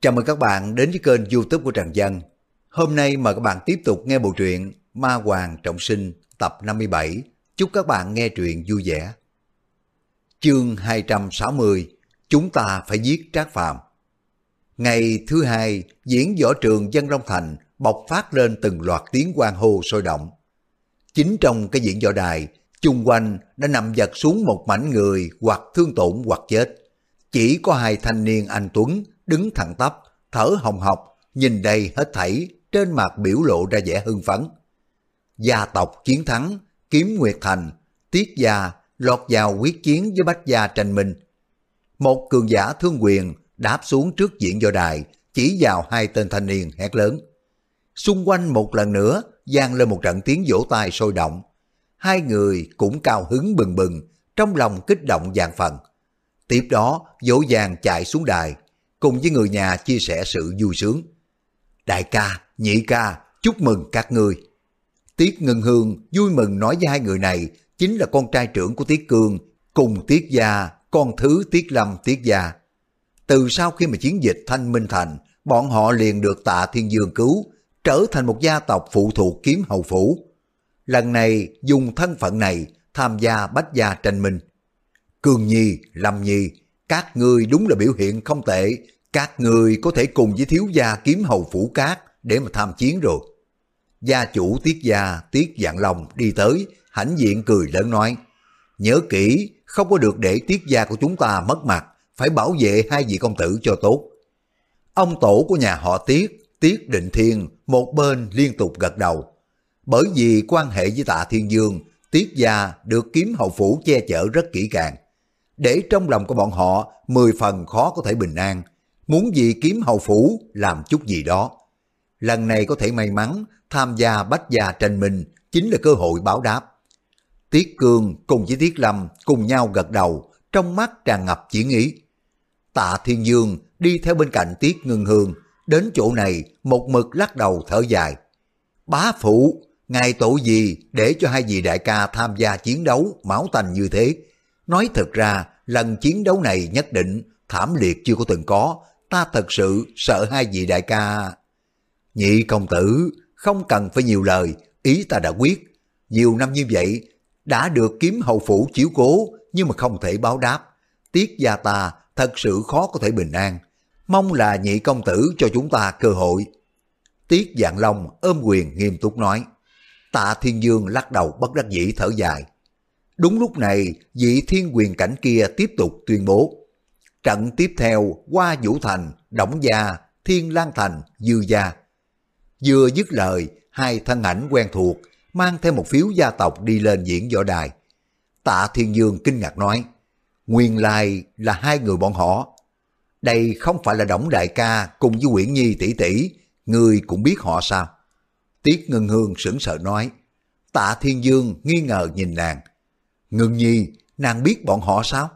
Chào mừng các bạn đến với kênh youtube của Trần Dân. Hôm nay mời các bạn tiếp tục nghe bộ truyện Ma Hoàng Trọng Sinh tập 57. Chúc các bạn nghe truyện vui vẻ. Chương 260 Chúng ta phải giết Trác Phàm Ngày thứ hai, diễn võ trường Dân Long Thành bộc phát lên từng loạt tiếng quan hô sôi động. Chính trong cái diễn võ đài, chung quanh đã nằm giật xuống một mảnh người hoặc thương tổn hoặc chết. Chỉ có hai thanh niên anh Tuấn đứng thẳng tắp, thở hồng hộc, nhìn đây hết thảy, trên mặt biểu lộ ra vẻ hưng phấn. Gia tộc chiến thắng, kiếm Nguyệt Thành, Tiết Gia lọt vào quyết chiến với Bách Gia tranh minh. Một cường giả thương quyền đáp xuống trước diện do đài, chỉ vào hai tên thanh niên hét lớn. Xung quanh một lần nữa, gian lên một trận tiếng vỗ tay sôi động. Hai người cũng cao hứng bừng bừng, trong lòng kích động dạng phần. Tiếp đó, dỗ dàng chạy xuống đài, cùng với người nhà chia sẻ sự vui sướng. Đại ca, nhị ca, chúc mừng các người. Tiết Ngân Hương vui mừng nói với hai người này chính là con trai trưởng của Tiết Cương cùng Tiết Gia, con thứ Tiết Lâm Tiết Gia. Từ sau khi mà chiến dịch Thanh Minh Thành, bọn họ liền được tạ Thiên Dương cứu, trở thành một gia tộc phụ thuộc kiếm hầu phủ. Lần này dùng thân phận này tham gia bách gia tranh minh. cường Nhi, Lâm Nhi, các ngươi đúng là biểu hiện không tệ, các ngươi có thể cùng với thiếu gia kiếm hầu phủ cát để mà tham chiến rồi. Gia chủ tiết gia tiết dạng lòng đi tới, hãnh diện cười lớn nói, nhớ kỹ, không có được để tiết gia của chúng ta mất mặt, phải bảo vệ hai vị công tử cho tốt. Ông tổ của nhà họ tiết, tiết định thiên, một bên liên tục gật đầu. Bởi vì quan hệ với tạ thiên dương, tiết gia được kiếm hầu phủ che chở rất kỹ càng để trong lòng của bọn họ mười phần khó có thể bình an, muốn gì kiếm hầu phủ làm chút gì đó. Lần này có thể may mắn tham gia bách gia tranh minh chính là cơ hội báo đáp. Tiết Cương cùng với Tiết Lâm cùng nhau gật đầu, trong mắt tràn ngập chiến ý. Tạ Thiên Dương đi theo bên cạnh Tiết Ngưng Hương, đến chỗ này một mực lắc đầu thở dài. Bá phụ, ngài tội gì để cho hai vị đại ca tham gia chiến đấu máu tanh như thế? Nói thật ra, lần chiến đấu này nhất định thảm liệt chưa có từng có, ta thật sự sợ hai vị đại ca. Nhị công tử, không cần phải nhiều lời, ý ta đã quyết. Nhiều năm như vậy, đã được kiếm hầu phủ chiếu cố, nhưng mà không thể báo đáp. Tiết gia ta thật sự khó có thể bình an. Mong là nhị công tử cho chúng ta cơ hội. Tiết dạng long ôm quyền nghiêm túc nói. Tạ Thiên Dương lắc đầu bất đắc dĩ thở dài. Đúng lúc này, vị thiên quyền cảnh kia tiếp tục tuyên bố. Trận tiếp theo, qua Vũ Thành, Đổng Gia, Thiên Lan Thành, Dư Gia. Vừa dứt lời, hai thân ảnh quen thuộc, mang theo một phiếu gia tộc đi lên diễn võ đài. Tạ Thiên Dương kinh ngạc nói, nguyên lai là hai người bọn họ. Đây không phải là Đổng Đại ca cùng với Nguyễn Nhi tỷ tỷ, người cũng biết họ sao? Tiết Ngân Hương sững sờ nói, Tạ Thiên Dương nghi ngờ nhìn nàng, Ngưng nhi, nàng biết bọn họ sao?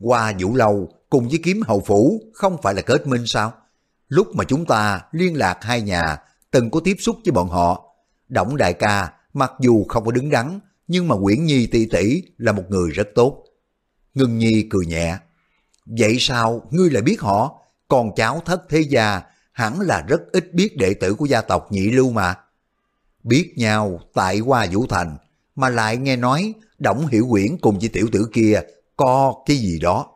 Qua vũ lâu cùng với kiếm hầu phủ không phải là kết minh sao? Lúc mà chúng ta liên lạc hai nhà từng có tiếp xúc với bọn họ. Động đại ca mặc dù không có đứng đắn nhưng mà Nguyễn Nhi tỷ tỷ là một người rất tốt. Ngưng Nhi cười nhẹ. Vậy sao ngươi lại biết họ? Còn cháu thất thế gia hẳn là rất ít biết đệ tử của gia tộc nhị lưu mà. Biết nhau tại Hoa Vũ Thành mà lại nghe nói Đổng Hiểu Quyển cùng với tiểu tử kia co cái gì đó.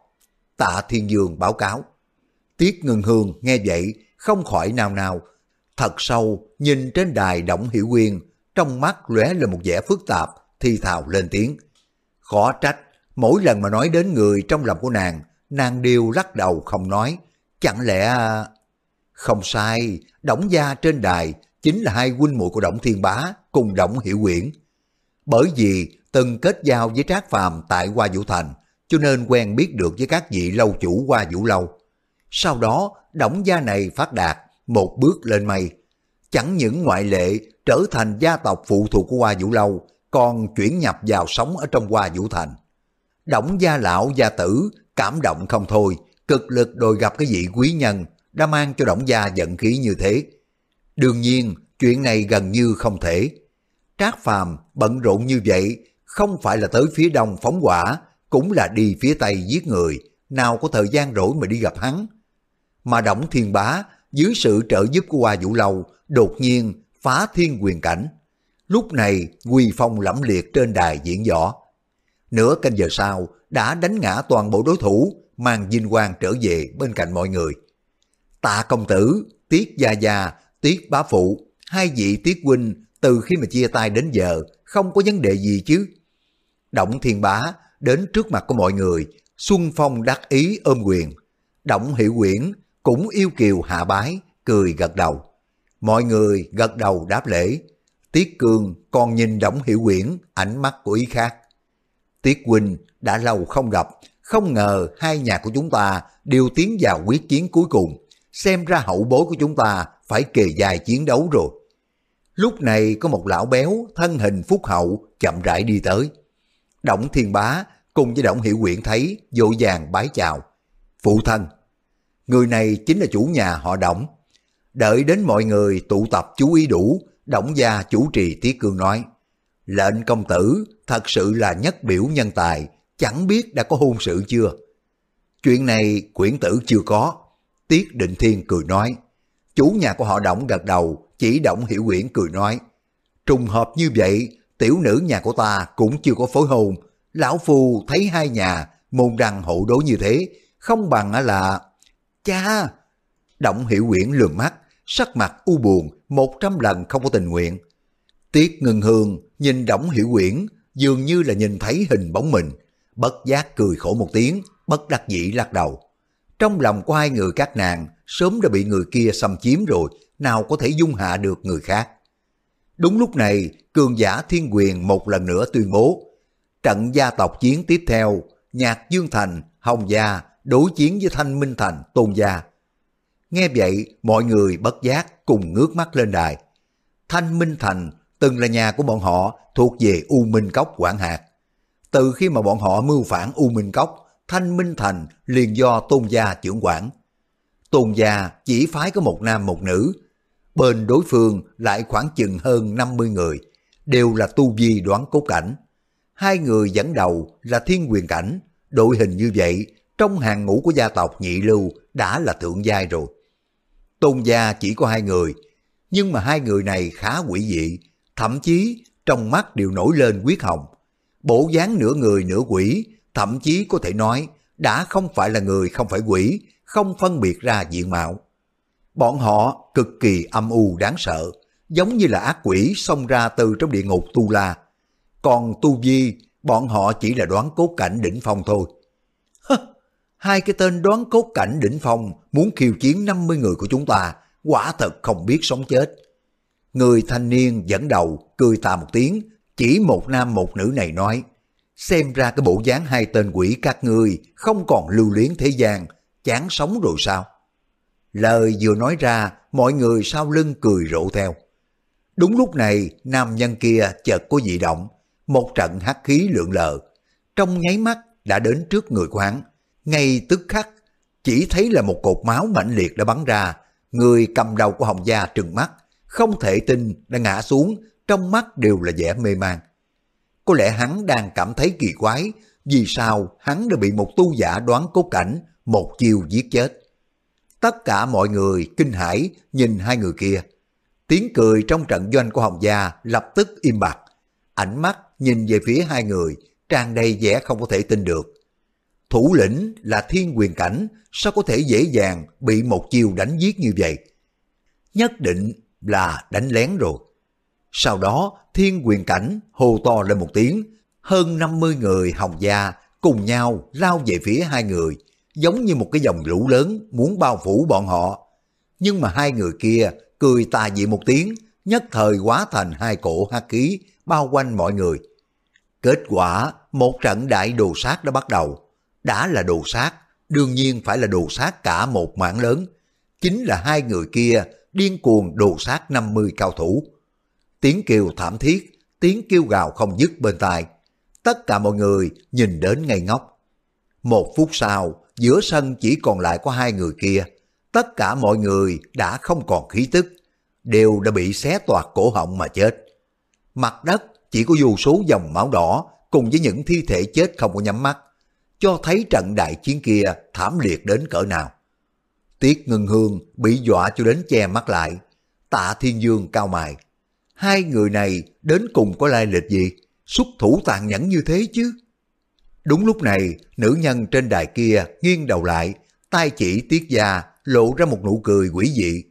Tạ Thiên Dương báo cáo. Tiết Ngân Hương nghe vậy không khỏi nào nào. Thật sâu nhìn trên đài Đổng Hiểu Quyên trong mắt lóe lên một vẻ phức tạp thi thào lên tiếng. Khó trách mỗi lần mà nói đến người trong lòng của nàng nàng đều lắc đầu không nói. Chẳng lẽ... À, không sai, Đổng Gia trên đài chính là hai huynh muội của Đổng Thiên Bá cùng Đổng Hiểu Quyển. Bởi vì từng kết giao với Trác Phàm tại Hoa Vũ Thành, cho nên quen biết được với các vị lâu chủ Hoa Vũ Lâu. Sau đó, đổng gia này phát đạt, một bước lên mây. Chẳng những ngoại lệ trở thành gia tộc phụ thuộc của Hoa Vũ Lâu, còn chuyển nhập vào sống ở trong Hoa Vũ Thành. Đổng gia lão gia tử cảm động không thôi, cực lực đòi gặp cái vị quý nhân đã mang cho đổng gia giận khí như thế. Đương nhiên, chuyện này gần như không thể. Trác Phàm bận rộn như vậy không phải là tới phía đông phóng quả, cũng là đi phía tây giết người, nào có thời gian rỗi mà đi gặp hắn. mà Đổng Thiên Bá dưới sự trợ giúp của Hoa Vũ Lâu đột nhiên phá thiên quyền cảnh. Lúc này quy phong lẫm liệt trên đài diễn võ. Nửa canh giờ sau đã đánh ngã toàn bộ đối thủ mang vinh quang trở về bên cạnh mọi người. Tạ công tử, Tiết Gia Gia, Tiết Bá Phụ, hai vị Tiết Huynh từ khi mà chia tay đến giờ không có vấn đề gì chứ. Động Thiên Bá đến trước mặt của mọi người, Xuân Phong đắc ý ôm quyền. Động Hiệu Quyển cũng yêu kiều hạ bái, cười gật đầu. Mọi người gật đầu đáp lễ. Tiết Cương còn nhìn Động Hiệu Quyển ánh mắt của ý khác. Tiết Huynh đã lâu không gặp, không ngờ hai nhà của chúng ta đều tiến vào quyết chiến cuối cùng. Xem ra hậu bối của chúng ta phải kề dài chiến đấu rồi. Lúc này có một lão béo thân hình phúc hậu chậm rãi đi tới. Động Thiên Bá cùng với Động Hiệu quyện thấy vội vàng bái chào. Phụ thân, người này chính là chủ nhà họ Động. Đợi đến mọi người tụ tập chú ý đủ, Động gia chủ trì Tiết Cương nói, lệnh công tử thật sự là nhất biểu nhân tài, chẳng biết đã có hôn sự chưa. Chuyện này quyển tử chưa có. Tiết Định Thiên cười nói, chủ nhà của họ Động gật đầu, chỉ Động Hiểu Quyển cười nói, trùng hợp như vậy, tiểu nữ nhà của ta cũng chưa có phối hôn, lão phu thấy hai nhà môn đăng hộ đối như thế, không bằng là... Cha! Động Hiểu Quyển lườm mắt, sắc mặt u buồn, một trăm lần không có tình nguyện. Tiết ngừng hương nhìn Động Hiểu Quyển dường như là nhìn thấy hình bóng mình, bất giác cười khổ một tiếng, bất đắc dĩ lắc đầu. Trong lòng của hai người các nàng sớm đã bị người kia xâm chiếm rồi, nào có thể dung hạ được người khác. Đúng lúc này, cường giả thiên quyền một lần nữa tuyên bố, trận gia tộc chiến tiếp theo, Nhạc Dương Thành, Hồng Gia đối chiến với Thanh Minh Thành, Tôn Gia. Nghe vậy, mọi người bất giác cùng ngước mắt lên đài. Thanh Minh Thành từng là nhà của bọn họ thuộc về U Minh Cốc quản hạt. Từ khi mà bọn họ mưu phản U Minh Cốc, Thanh Minh Thành liền do Tôn Gia trưởng quản. Tôn Gia chỉ phái có một nam một nữ, bên đối phương lại khoảng chừng hơn 50 người, đều là tu vi đoán cốt cảnh. Hai người dẫn đầu là thiên quyền cảnh, đội hình như vậy, trong hàng ngũ của gia tộc nhị lưu đã là thượng giai rồi. Tôn gia chỉ có hai người, nhưng mà hai người này khá quỷ dị, thậm chí trong mắt đều nổi lên huyết hồng. Bộ dáng nửa người nửa quỷ, thậm chí có thể nói đã không phải là người không phải quỷ, không phân biệt ra diện mạo. Bọn họ cực kỳ âm u đáng sợ, giống như là ác quỷ xông ra từ trong địa ngục Tu La. Còn Tu Vi, bọn họ chỉ là đoán cốt cảnh đỉnh phong thôi. Hơ, hai cái tên đoán cốt cảnh đỉnh phong muốn khiêu chiến 50 người của chúng ta, quả thật không biết sống chết. Người thanh niên dẫn đầu, cười tà một tiếng, chỉ một nam một nữ này nói, xem ra cái bộ dáng hai tên quỷ các ngươi không còn lưu luyến thế gian, chán sống rồi sao? Lời vừa nói ra, mọi người sau lưng cười rộ theo. Đúng lúc này, nam nhân kia chợt có dị động, một trận hắc khí lượn lờ. Trong nháy mắt đã đến trước người của hắn, ngay tức khắc, chỉ thấy là một cột máu mạnh liệt đã bắn ra, người cầm đầu của Hồng Gia trừng mắt, không thể tin đã ngã xuống, trong mắt đều là vẻ mê man. Có lẽ hắn đang cảm thấy kỳ quái, vì sao hắn đã bị một tu giả đoán cốt cảnh, một chiều giết chết. Tất cả mọi người kinh hãi nhìn hai người kia. Tiếng cười trong trận doanh của Hồng Gia lập tức im bặt. Ánh mắt nhìn về phía hai người, tràn đầy vẻ không có thể tin được. Thủ lĩnh là thiên quyền cảnh, sao có thể dễ dàng bị một chiêu đánh giết như vậy? Nhất định là đánh lén rồi. Sau đó, thiên quyền cảnh hô to lên một tiếng, hơn 50 người hồng gia cùng nhau lao về phía hai người, giống như một cái dòng lũ lớn muốn bao phủ bọn họ. Nhưng mà hai người kia cười tà dị một tiếng, nhất thời quá thành hai cổ hắc khí bao quanh mọi người. Kết quả, một trận đại đồ sát đã bắt đầu. Đã là đồ sát, đương nhiên phải là đồ sát cả một mảng lớn. Chính là hai người kia điên cuồng đồ sát 50 cao thủ. Tiếng kêu thảm thiết, tiếng kêu gào không dứt bên tai. Tất cả mọi người nhìn đến ngây ngốc. Một phút sau, giữa sân chỉ còn lại có hai người kia. Tất cả mọi người đã không còn khí tức, đều đã bị xé toạc cổ họng mà chết. Mặt đất chỉ có vô số dòng máu đỏ cùng với những thi thể chết không có nhắm mắt, cho thấy trận đại chiến kia thảm liệt đến cỡ nào. Tiết Ngân Hương bị dọa cho đến che mắt lại. Tạ Thiên Dương cao mài Hai người này đến cùng có lai lịch gì? Xuất thủ tàn nhẫn như thế chứ? Đúng lúc này, nữ nhân trên đài kia nghiêng đầu lại, tay chỉ Tiết Gia lộ ra một nụ cười quỷ dị.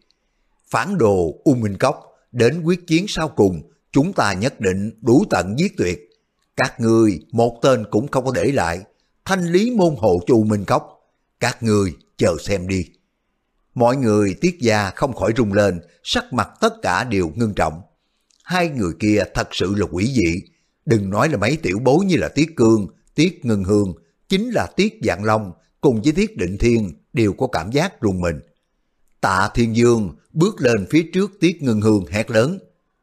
Phản đồ U Minh Cốc, đến quyết chiến sau cùng, chúng ta nhất định đủ tận giết tuyệt. Các người một tên cũng không có để lại, thanh lý môn hộ cho U Minh Cốc. Các người chờ xem đi. Mọi người tiết gia không khỏi rung lên, sắc mặt tất cả đều ngưng trọng. Hai người kia thật sự là quỷ dị. Đừng nói là mấy tiểu bối như là Tiết Cương, Tiết Ngân Hương, chính là Tiết Dạng Long cùng với Tiết Định Thiên đều có cảm giác rùng mình. Tạ Thiên Dương bước lên phía trước Tiết Ngân Hương hét lớn.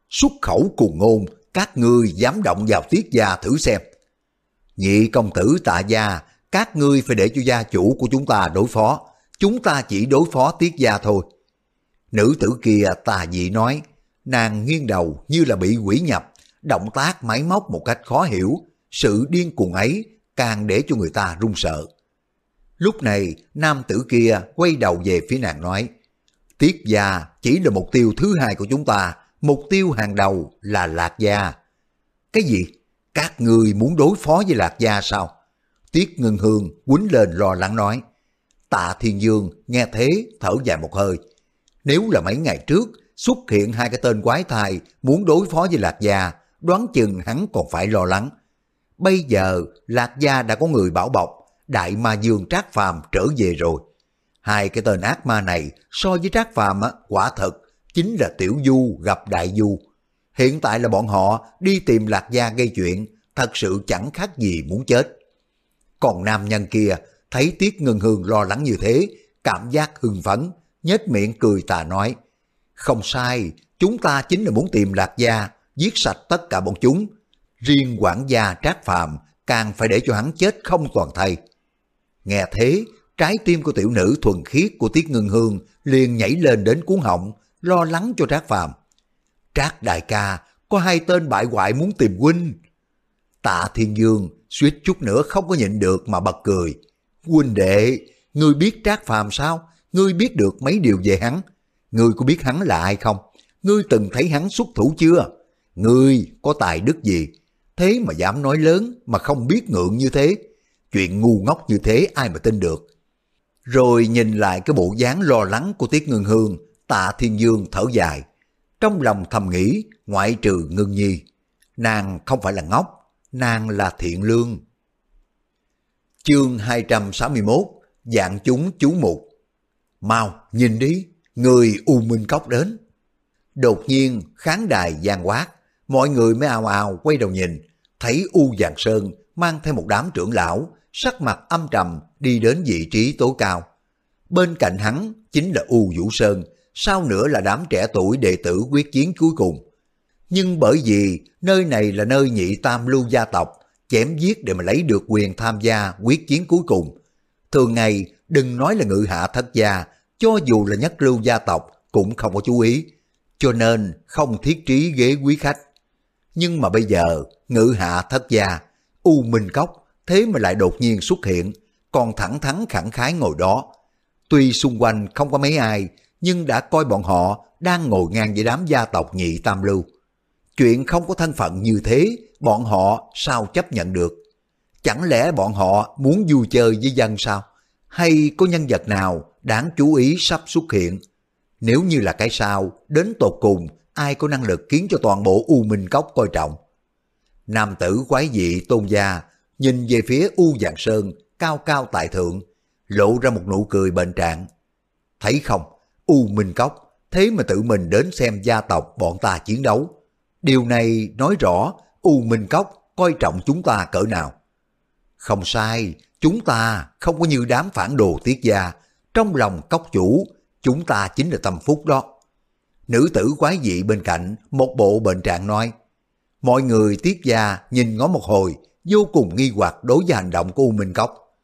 Xuất khẩu cùng ngôn, các ngươi dám động vào Tiết gia thử xem. Nhị công tử tạ gia, các ngươi phải để cho gia chủ của chúng ta đối phó chúng ta chỉ đối phó tiết gia thôi. Nữ tử kia tà dị nói, nàng nghiêng đầu như là bị quỷ nhập, động tác máy móc một cách khó hiểu, sự điên cuồng ấy càng để cho người ta run sợ. Lúc này, nam tử kia quay đầu về phía nàng nói, Tiết gia chỉ là mục tiêu thứ hai của chúng ta, mục tiêu hàng đầu là Lạc Gia. Cái gì? Các người muốn đối phó với Lạc Gia sao? Tiết Ngân Hương quýnh lên lo lắng nói, Tạ Thiên Dương nghe thế thở dài một hơi. Nếu là mấy ngày trước xuất hiện hai cái tên quái thai muốn đối phó với Lạc Gia, đoán chừng hắn còn phải lo lắng. Bây giờ Lạc Gia đã có người bảo bọc, Đại Ma Dương Trác Phàm trở về rồi. Hai cái tên ác ma này so với Trác Phàm á, quả thật chính là Tiểu Du gặp Đại Du. Hiện tại là bọn họ đi tìm Lạc Gia gây chuyện, thật sự chẳng khác gì muốn chết. Còn nam nhân kia thấy Tiết Ngân Hương lo lắng như thế, cảm giác hưng phấn, nhếch miệng cười tà nói, không sai, chúng ta chính là muốn tìm Lạc Gia, giết sạch tất cả bọn chúng. Riêng quản gia Trác Phàm càng phải để cho hắn chết không toàn thây. Nghe thế, trái tim của tiểu nữ thuần khiết của Tiết Ngân Hương liền nhảy lên đến cuốn họng, lo lắng cho Trác Phàm. Trác đại ca, có hai tên bại hoại muốn tìm huynh. Tạ Thiên Dương suýt chút nữa không có nhịn được mà bật cười. Huynh đệ, ngươi biết Trác Phàm sao? Ngươi biết được mấy điều về hắn? Ngươi có biết hắn là ai không? Ngươi từng thấy hắn xuất thủ chưa? Ngươi có tài đức gì? Thế mà dám nói lớn mà không biết ngượng như thế. Chuyện ngu ngốc như thế ai mà tin được. Rồi nhìn lại cái bộ dáng lo lắng của Tiết Ngân Hương, tạ Thiên Dương thở dài. Trong lòng thầm nghĩ, ngoại trừ Ngân Nhi. Nàng không phải là ngốc, nàng là thiện lương. Chương 261 Dạng chúng chú mục Mau, nhìn đi, người U Minh Cốc đến. Đột nhiên, khán đài gian quát, mọi người mới ào ào quay đầu nhìn, thấy U Giàng Sơn mang theo một đám trưởng lão, sắc mặt âm trầm đi đến vị trí tối cao. Bên cạnh hắn chính là U Vũ Sơn, sau nữa là đám trẻ tuổi đệ tử quyết chiến cuối cùng. Nhưng bởi vì nơi này là nơi nhị tam lưu gia tộc, chém giết để mà lấy được quyền tham gia quyết chiến cuối cùng. Thường ngày, đừng nói là ngự hạ thất gia, cho dù là nhất lưu gia tộc cũng không có chú ý, cho nên không thiết trí ghế quý khách. Nhưng mà bây giờ, ngự hạ thất gia, U Minh Cốc, thế mà lại đột nhiên xuất hiện, còn thẳng thắn khẳng khái ngồi đó. Tuy xung quanh không có mấy ai, nhưng đã coi bọn họ đang ngồi ngang với đám gia tộc nhị tam lưu. Chuyện không có thân phận như thế bọn họ sao chấp nhận được? Chẳng lẽ bọn họ muốn vui chơi với dân sao? Hay có nhân vật nào đáng chú ý sắp xuất hiện? Nếu như là cái sao, đến tột cùng ai có năng lực khiến cho toàn bộ U Minh Cốc coi trọng? Nam tử quái dị tôn gia nhìn về phía U Dạng Sơn cao cao tại thượng, lộ ra một nụ cười bệnh trạng. Thấy không, U Minh Cốc, thế mà tự mình đến xem gia tộc bọn ta chiến đấu. Điều này nói rõ U Minh Cốc coi trọng chúng ta cỡ nào. Không sai, chúng ta không có như đám phản đồ tiết gia, trong lòng cốc chủ, chúng ta chính là tâm phúc đó. Nữ tử quái dị bên cạnh, một bộ bệnh trạng nói, mọi người tiết gia nhìn ngó một hồi, vô cùng nghi hoặc đối với hành động của U Minh Cốc.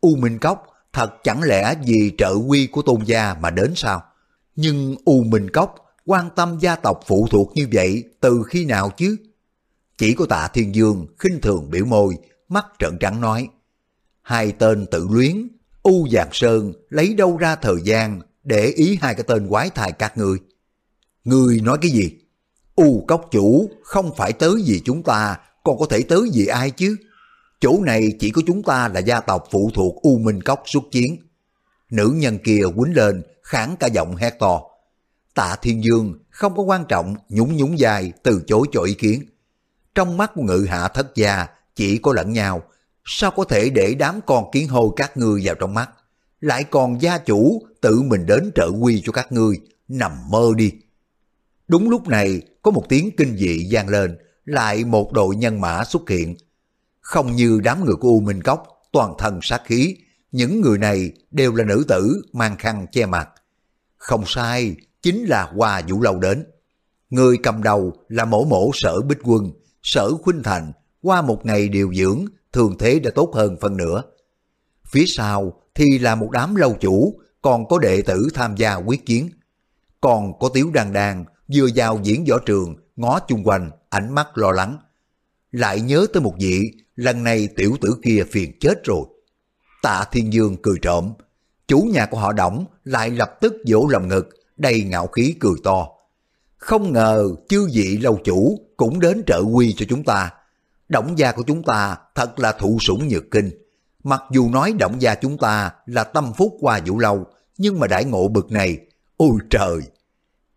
U Minh Cốc thật chẳng lẽ vì trợ quy của tôn gia mà đến sao? Nhưng U Minh Cốc quan tâm gia tộc phụ thuộc như vậy từ khi nào chứ? Chỉ có tạ thiên dương khinh thường biểu môi, mắt trợn trắng nói. Hai tên tự luyến, U Giàng Sơn lấy đâu ra thời gian để ý hai cái tên quái thai các ngươi? Người nói cái gì? U cốc chủ không phải tới gì chúng ta, còn có thể tới gì ai chứ? Chỗ này chỉ có chúng ta là gia tộc phụ thuộc U Minh Cốc xuất chiến. Nữ nhân kia quýnh lên, kháng cả giọng hét to. Tạ Thiên Dương không có quan trọng, nhúng nhúng dài, từ chối cho ý kiến. Trong mắt của ngự hạ thất gia chỉ có lẫn nhau, sao có thể để đám con kiến hôi các ngươi vào trong mắt, lại còn gia chủ tự mình đến trợ quy cho các ngươi, nằm mơ đi. Đúng lúc này, có một tiếng kinh dị vang lên, lại một đội nhân mã xuất hiện. Không như đám người của U Minh Cốc, toàn thân sát khí, những người này đều là nữ tử mang khăn che mặt. Không sai, chính là Hoa Vũ Lâu đến. Người cầm đầu là mổ mổ sở Bích Quân, sở Khuynh Thành, qua một ngày điều dưỡng, thường thế đã tốt hơn phần nữa. Phía sau thì là một đám lâu chủ, còn có đệ tử tham gia quyết chiến. Còn có Tiếu Đan Đan vừa vào diễn võ trường, ngó chung quanh, ánh mắt lo lắng. Lại nhớ tới một vị, lần này tiểu tử kia phiền chết rồi. Tạ Thiên Dương cười trộm, chủ nhà của họ Đổng lại lập tức vỗ lòng ngực, đầy ngạo khí cười to. Không ngờ chư vị lâu chủ cũng đến trợ quy cho chúng ta. Động gia của chúng ta thật là thụ sủng nhược kinh. Mặc dù nói động gia chúng ta là tâm phúc qua vũ lâu, nhưng mà đại ngộ bực này, ôi trời!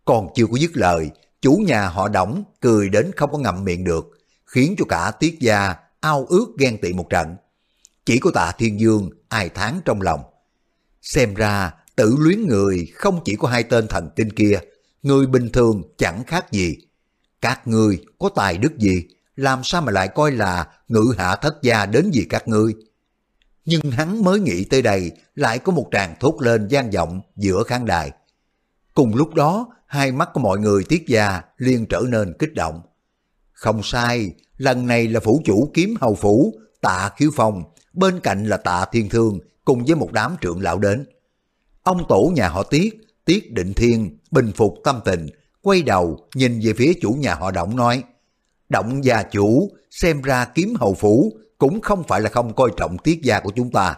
Còn chưa có dứt lời, chủ nhà họ đóng cười đến không có ngậm miệng được, khiến cho cả tiết gia ao ước ghen tị một trận. Chỉ có tạ thiên dương ai tháng trong lòng. Xem ra tự luyến người không chỉ có hai tên thần tinh kia, người bình thường chẳng khác gì. Các ngươi có tài đức gì, làm sao mà lại coi là ngự hạ thất gia đến vì các ngươi. Nhưng hắn mới nghĩ tới đây, lại có một tràng thốt lên gian vọng giữa khán đài. Cùng lúc đó, hai mắt của mọi người tiết gia liền trở nên kích động. Không sai, lần này là phủ chủ kiếm hầu phủ, tạ khiếu phong, bên cạnh là tạ thiên thương cùng với một đám trưởng lão đến. Ông tổ nhà họ Tiết, Tiết Định Thiên, bình phục tâm tình, quay đầu nhìn về phía chủ nhà họ Động nói, Động gia chủ, xem ra kiếm hầu phủ cũng không phải là không coi trọng tiết gia của chúng ta.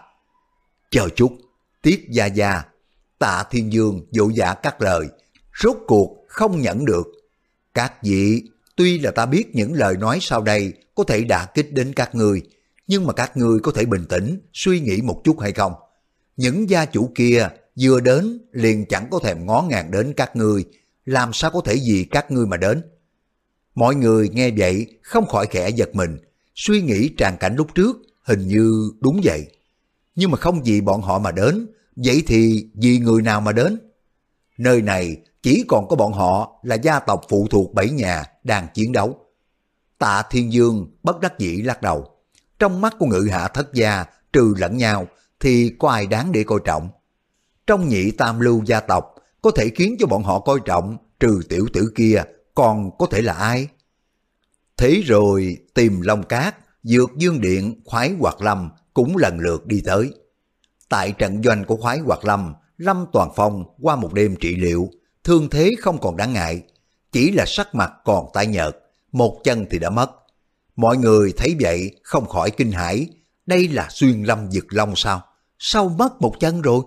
Chờ chút, tiết gia gia, tạ thiên dương dỗ dạ cắt lời, rốt cuộc không nhận được. Các vị, tuy là ta biết những lời nói sau đây có thể đả kích đến các người, nhưng mà các người có thể bình tĩnh, suy nghĩ một chút hay không? Những gia chủ kia vừa đến liền chẳng có thèm ngó ngàng đến các người, làm sao có thể vì các ngươi mà đến? Mọi người nghe vậy không khỏi khẽ giật mình, suy nghĩ tràn cảnh lúc trước hình như đúng vậy. Nhưng mà không vì bọn họ mà đến, vậy thì vì người nào mà đến? Nơi này chỉ còn có bọn họ là gia tộc phụ thuộc bảy nhà đang chiến đấu. Tạ Thiên Dương bất đắc dĩ lắc đầu. Trong mắt của ngự hạ thất gia trừ lẫn nhau thì có ai đáng để coi trọng. Trong nhị tam lưu gia tộc có thể khiến cho bọn họ coi trọng trừ tiểu tử kia còn có thể là ai? Thế rồi tìm Long Cát, Dược Dương Điện, Khoái Hoạt Lâm cũng lần lượt đi tới. Tại trận doanh của Khoái Hoạt Lâm, Lâm Toàn Phong qua một đêm trị liệu, thương thế không còn đáng ngại, chỉ là sắc mặt còn tái nhợt, một chân thì đã mất. Mọi người thấy vậy không khỏi kinh hãi, đây là xuyên lâm dực long sao? Sao mất một chân rồi?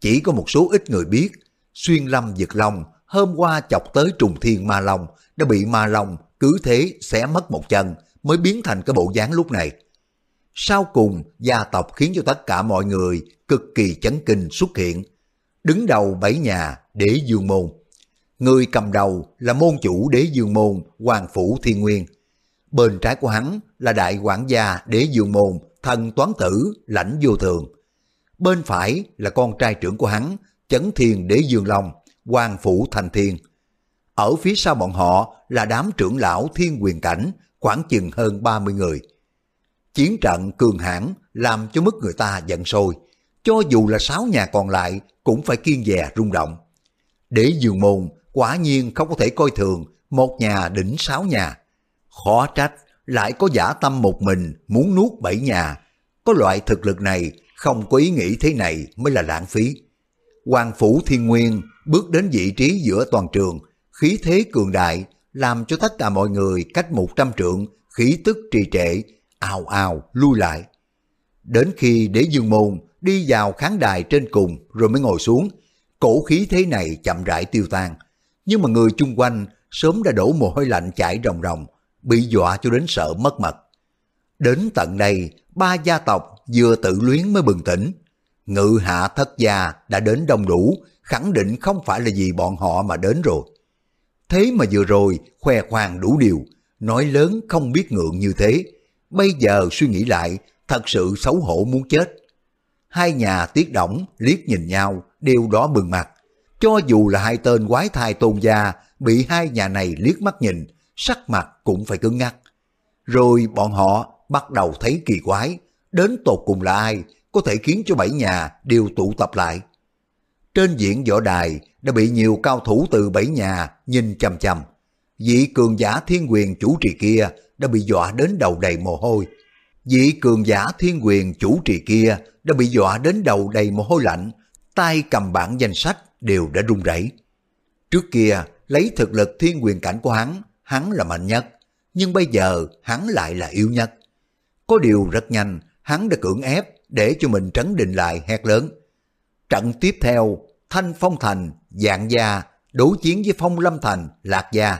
Chỉ có một số ít người biết, xuyên lâm dực long hôm qua chọc tới trùng thiên ma long đã bị ma long cứ thế sẽ mất một chân mới biến thành cái bộ dáng lúc này. Sau cùng, gia tộc khiến cho tất cả mọi người cực kỳ chấn kinh xuất hiện. Đứng đầu bảy nhà đế dương môn. Người cầm đầu là môn chủ đế dương môn Hoàng Phủ Thiên Nguyên. Bên trái của hắn là đại quản gia đế dương môn thần toán tử lãnh vô thường. Bên phải là con trai trưởng của hắn chấn thiên đế dương long Hoàng Phủ Thành Thiên. Ở phía sau bọn họ là đám trưởng lão thiên quyền cảnh, khoảng chừng hơn 30 người. Chiến trận cường hãn làm cho mức người ta giận sôi, cho dù là sáu nhà còn lại cũng phải kiên dè rung động. Để dường môn quả nhiên không có thể coi thường một nhà đỉnh sáu nhà. Khó trách lại có giả tâm một mình muốn nuốt bảy nhà. Có loại thực lực này không có ý nghĩ thế này mới là lãng phí. Hoàng Phủ Thiên Nguyên bước đến vị trí giữa toàn trường, khí thế cường đại, làm cho tất cả mọi người cách một trăm trượng, khí tức trì trệ, ào ào lui lại. Đến khi đế dương môn đi vào khán đài trên cùng rồi mới ngồi xuống. Cổ khí thế này chậm rãi tiêu tan. Nhưng mà người chung quanh sớm đã đổ mồ hôi lạnh chảy ròng ròng, bị dọa cho đến sợ mất mật. Đến tận đây, ba gia tộc vừa tự luyến mới bừng tỉnh. Ngự hạ thất gia đã đến đông đủ, khẳng định không phải là vì bọn họ mà đến rồi. Thế mà vừa rồi khoe khoang đủ điều, nói lớn không biết ngượng như thế. Bây giờ suy nghĩ lại, thật sự xấu hổ muốn chết. Hai nhà tiết động liếc nhìn nhau, đều đỏ bừng mặt. Cho dù là hai tên quái thai tôn gia bị hai nhà này liếc mắt nhìn, sắc mặt cũng phải cứng ngắc. Rồi bọn họ bắt đầu thấy kỳ quái, đến tột cùng là ai có thể khiến cho bảy nhà đều tụ tập lại. Trên diễn võ đài đã bị nhiều cao thủ từ bảy nhà nhìn chằm chằm Vị cường giả thiên quyền chủ trì kia đã bị dọa đến đầu đầy mồ hôi. Vị cường giả thiên quyền chủ trì kia đã bị dọa đến đầu đầy mồ hôi lạnh, tay cầm bản danh sách đều đã run rẩy. Trước kia, lấy thực lực thiên quyền cảnh của hắn, hắn là mạnh nhất, nhưng bây giờ hắn lại là yếu nhất. Có điều rất nhanh, hắn đã cưỡng ép để cho mình trấn định lại hét lớn. Trận tiếp theo, Thanh Phong Thành, Dạng Gia đối chiến với Phong Lâm Thành, Lạc Gia.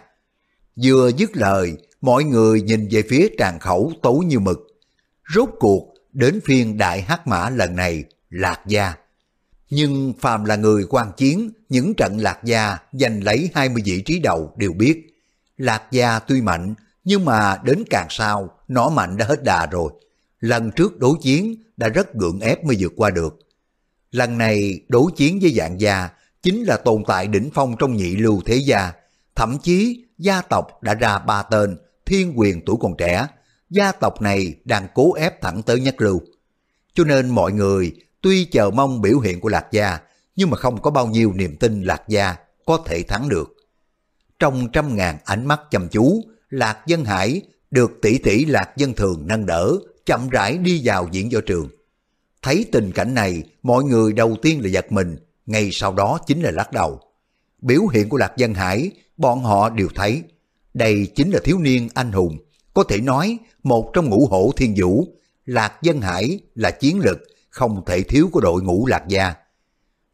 Vừa dứt lời, mọi người nhìn về phía tràn khẩu tối như mực. Rốt cuộc, đến phiên đại hắc mã lần này, Lạc Gia. Nhưng phàm là người quan chiến, những trận Lạc Gia giành lấy 20 vị trí đầu đều biết. Lạc Gia tuy mạnh, nhưng mà đến càng sau, nó mạnh đã hết đà rồi. Lần trước đối chiến đã rất gượng ép mới vượt qua được. Lần này đối chiến với dạng gia chính là tồn tại đỉnh phong trong nhị lưu thế gia. Thậm chí gia tộc đã ra ba tên, thiên quyền tuổi còn trẻ. Gia tộc này đang cố ép thẳng tới nhất lưu. Cho nên mọi người tuy chờ mong biểu hiện của Lạc Gia, nhưng mà không có bao nhiêu niềm tin Lạc Gia có thể thắng được. Trong trăm ngàn ánh mắt chăm chú, Lạc Dân Hải được tỷ tỷ Lạc Dân Thường nâng đỡ, chậm rãi đi vào diễn võ trường. Thấy tình cảnh này, mọi người đầu tiên là giật mình, ngay sau đó chính là lắc đầu. Biểu hiện của Lạc Dân Hải, bọn họ đều thấy. Đây chính là thiếu niên anh hùng, có thể nói một trong ngũ hổ thiên vũ. Lạc Dân Hải là chiến lực, không thể thiếu của đội ngũ Lạc Gia.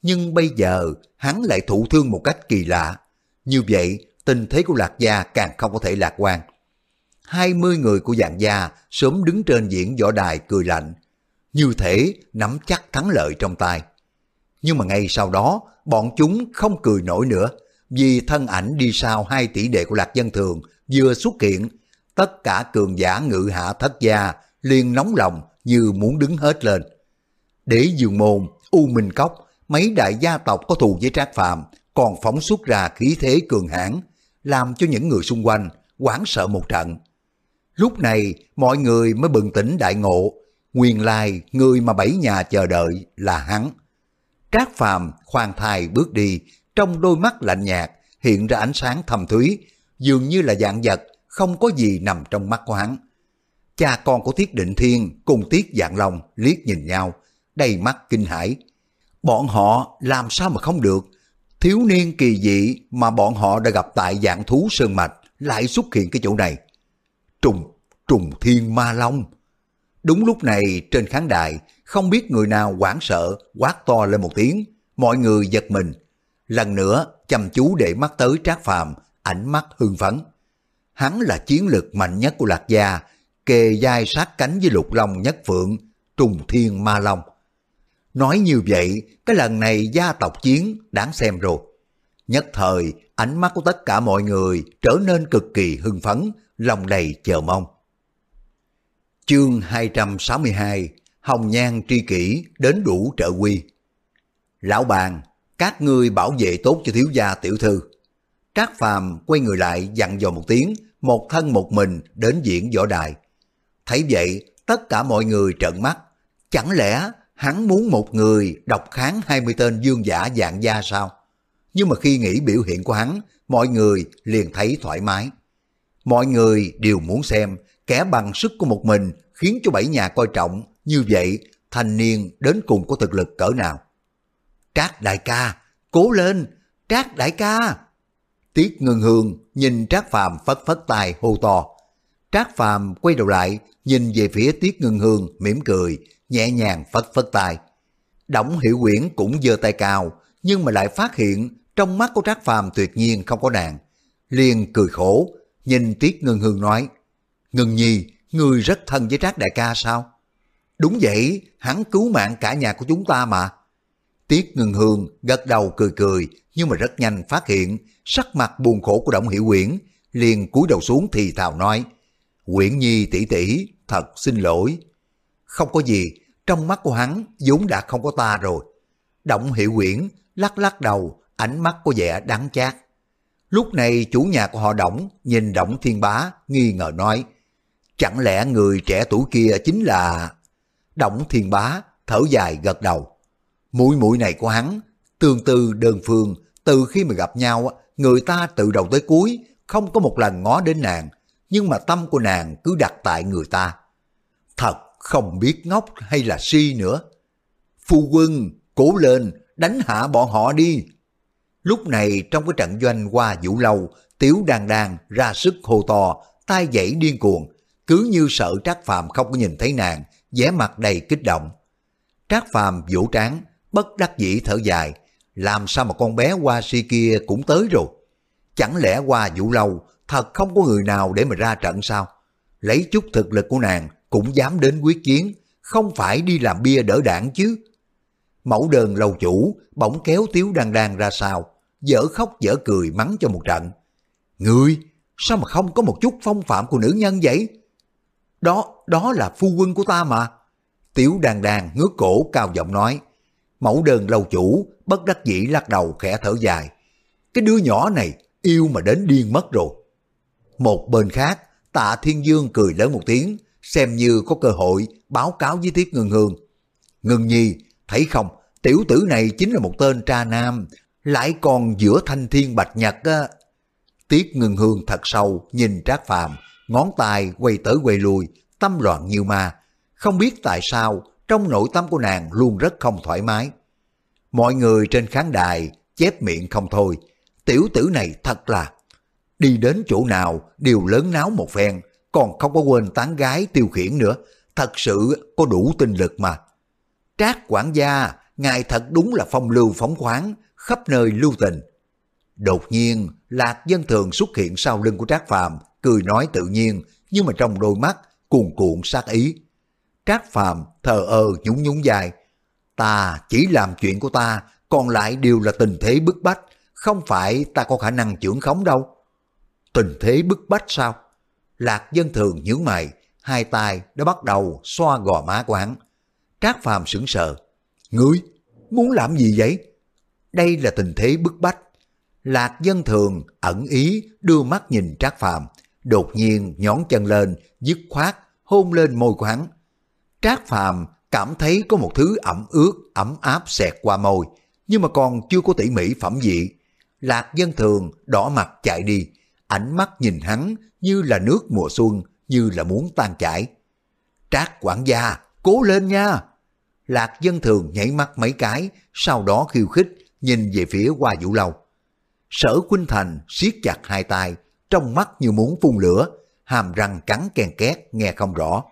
Nhưng bây giờ, hắn lại thụ thương một cách kỳ lạ. Như vậy, tình thế của Lạc Gia càng không có thể lạc quan. Hai mươi người của dạng gia sớm đứng trên diễn võ đài cười lạnh, như thể nắm chắc thắng lợi trong tay. Nhưng mà ngay sau đó, bọn chúng không cười nổi nữa, vì thân ảnh đi sau hai tỷ đệ của Lạc Dân Thường vừa xuất hiện, tất cả cường giả ngự hạ thất gia liền nóng lòng như muốn đứng hết lên. Để dường môn, U Minh Cốc, mấy đại gia tộc có thù với Trác Phạm còn phóng xuất ra khí thế cường hãn, làm cho những người xung quanh hoảng sợ một trận. Lúc này mọi người mới bừng tỉnh đại ngộ, nguyên lai người mà bảy nhà chờ đợi là hắn. Trác Phàm khoan thai bước đi, trong đôi mắt lạnh nhạt hiện ra ánh sáng thầm thúy, dường như là dạng vật, không có gì nằm trong mắt của hắn. Cha con của Thiết Định Thiên cùng Tiết Dạng Long liếc nhìn nhau, đầy mắt kinh hãi. Bọn họ làm sao mà không được? Thiếu niên kỳ dị mà bọn họ đã gặp tại dạng thú sơn mạch lại xuất hiện cái chỗ này. Trùng, trùng thiên ma long. Đúng lúc này trên khán đài, không biết người nào hoảng sợ, quát to lên một tiếng, mọi người giật mình. Lần nữa, chăm chú để mắt tới Trác Phàm, ánh mắt hưng phấn. Hắn là chiến lực mạnh nhất của Lạc Gia, kề dai sát cánh với lục long nhất phượng, trùng thiên ma long. Nói như vậy, cái lần này gia tộc chiến đáng xem rồi. Nhất thời, ánh mắt của tất cả mọi người trở nên cực kỳ hưng phấn, lòng đầy chờ mong. Chương 262 Hồng Nhan tri kỷ đến đủ trợ quy Lão bàn, các ngươi bảo vệ tốt cho thiếu gia tiểu thư. Trác Phàm quay người lại dặn dò một tiếng, một thân một mình đến diễn võ đài. Thấy vậy, tất cả mọi người trợn mắt. Chẳng lẽ hắn muốn một người độc kháng 20 tên dương giả dạng gia sao? Nhưng mà khi nghĩ biểu hiện của hắn, mọi người liền thấy thoải mái. Mọi người đều muốn xem kẻ bằng sức của một mình khiến cho bảy nhà coi trọng, như vậy thanh niên đến cùng có thực lực cỡ nào. Trác đại ca, cố lên, Trác đại ca. Tiết Ngân Hương nhìn Trác Phàm phất phất tài hô to. Trác Phàm quay đầu lại, nhìn về phía Tiết Ngân Hương mỉm cười, nhẹ nhàng phất phất tài. Đổng Hiểu Quyển cũng giơ tay cao, nhưng mà lại phát hiện trong mắt của Trác Phàm tuyệt nhiên không có nàng. Liền cười khổ, nhìn Tiết Ngân Hương nói, Ngân Nhi, người rất thân với Trác Đại ca sao? Đúng vậy, hắn cứu mạng cả nhà của chúng ta mà. Tiết Ngân Hương gật đầu cười cười, nhưng mà rất nhanh phát hiện sắc mặt buồn khổ của Đổng Hiểu Quyển, liền cúi đầu xuống thì thào nói, Quyển Nhi tỷ tỷ, thật xin lỗi. Không có gì, trong mắt của hắn vốn đã không có ta rồi. Động Hiểu Quyển lắc lắc đầu, ánh mắt có vẻ đắng chát. Lúc này chủ nhà của họ Động nhìn Động Thiên Bá nghi ngờ nói, chẳng lẽ người trẻ tuổi kia chính là... Động Thiên Bá thở dài gật đầu. Mũi mũi này của hắn, tương tư đơn phương, từ khi mà gặp nhau, người ta từ đầu tới cuối, không có một lần ngó đến nàng, nhưng mà tâm của nàng cứ đặt tại người ta. Thật không biết ngốc hay là si nữa. Phu quân, cố lên, đánh hạ bọn họ đi. Lúc này trong cái trận doanh qua vũ lâu, Tiếu đàn đàn ra sức hô to, tay dãy điên cuồng, cứ như sợ Trác Phàm không có nhìn thấy nàng, vẻ mặt đầy kích động. Trác Phàm vỗ tráng, bất đắc dĩ thở dài, làm sao mà con bé qua si kia cũng tới rồi. Chẳng lẽ qua vũ lâu thật không có người nào để mà ra trận sao? Lấy chút thực lực của nàng cũng dám đến quyết chiến, không phải đi làm bia đỡ đảng chứ. Mẫu đơn lầu chủ bỗng kéo Tiếu Đan Đan ra sao, dở khóc dở cười mắng cho một trận. Ngươi, sao mà không có một chút phong phạm của nữ nhân vậy? Đó, đó là phu quân của ta mà. Tiếu Đan Đan ngước cổ cao giọng nói. Mẫu đơn lâu chủ bất đắc dĩ lắc đầu khẽ thở dài. Cái đứa nhỏ này yêu mà đến điên mất rồi. Một bên khác, tạ Thiên Dương cười lớn một tiếng, xem như có cơ hội báo cáo với Tiết Ngân Hương. Ngân Nhi, thấy không, tiểu tử này chính là một tên tra nam, lại còn giữa thanh thiên bạch nhật á. Tiết Ngân Hương thật sâu nhìn Trác Phàm, ngón tay quay tới quay lui, tâm loạn như ma. Không biết tại sao trong nội tâm của nàng luôn rất không thoải mái. Mọi người trên khán đài chép miệng không thôi, tiểu tử này thật là đi đến chỗ nào đều lớn náo một phen, còn không có quên tán gái tiêu khiển nữa, thật sự có đủ tinh lực mà. Trác quản gia, ngài thật đúng là phong lưu phóng khoáng, khắp nơi lưu tình. Đột nhiên, Lạc Dân Thường xuất hiện sau lưng của Trác Phàm, cười nói tự nhiên, nhưng mà trong đôi mắt cuồn cuộn sát ý. Trác Phàm thờ ơ nhún nhún dài, ta chỉ làm chuyện của ta, còn lại đều là tình thế bức bách, không phải ta có khả năng trưởng khống đâu. Tình thế bức bách sao? Lạc dân thường nhướng mày, hai tay đã bắt đầu xoa gò má của hắn. Trác Phàm sững sờ. Ngươi, muốn làm gì vậy? Đây là tình thế bức bách. Lạc dân thường ẩn ý đưa mắt nhìn Trác Phàm, đột nhiên nhón chân lên, dứt khoát, hôn lên môi của hắn. Trác Phàm cảm thấy có một thứ ẩm ướt, ấm áp xẹt qua môi, nhưng mà còn chưa có tỉ mỉ phẩm vị. Lạc dân thường đỏ mặt chạy đi, ánh mắt nhìn hắn như là nước mùa xuân, như là muốn tan chảy. Trác quản gia, cố lên nha! Lạc dân thường nhảy mắt mấy cái, sau đó khiêu khích, nhìn về phía qua vũ lâu. Sở Quynh Thành siết chặt hai tay, trong mắt như muốn phun lửa, hàm răng cắn ken két, nghe không rõ.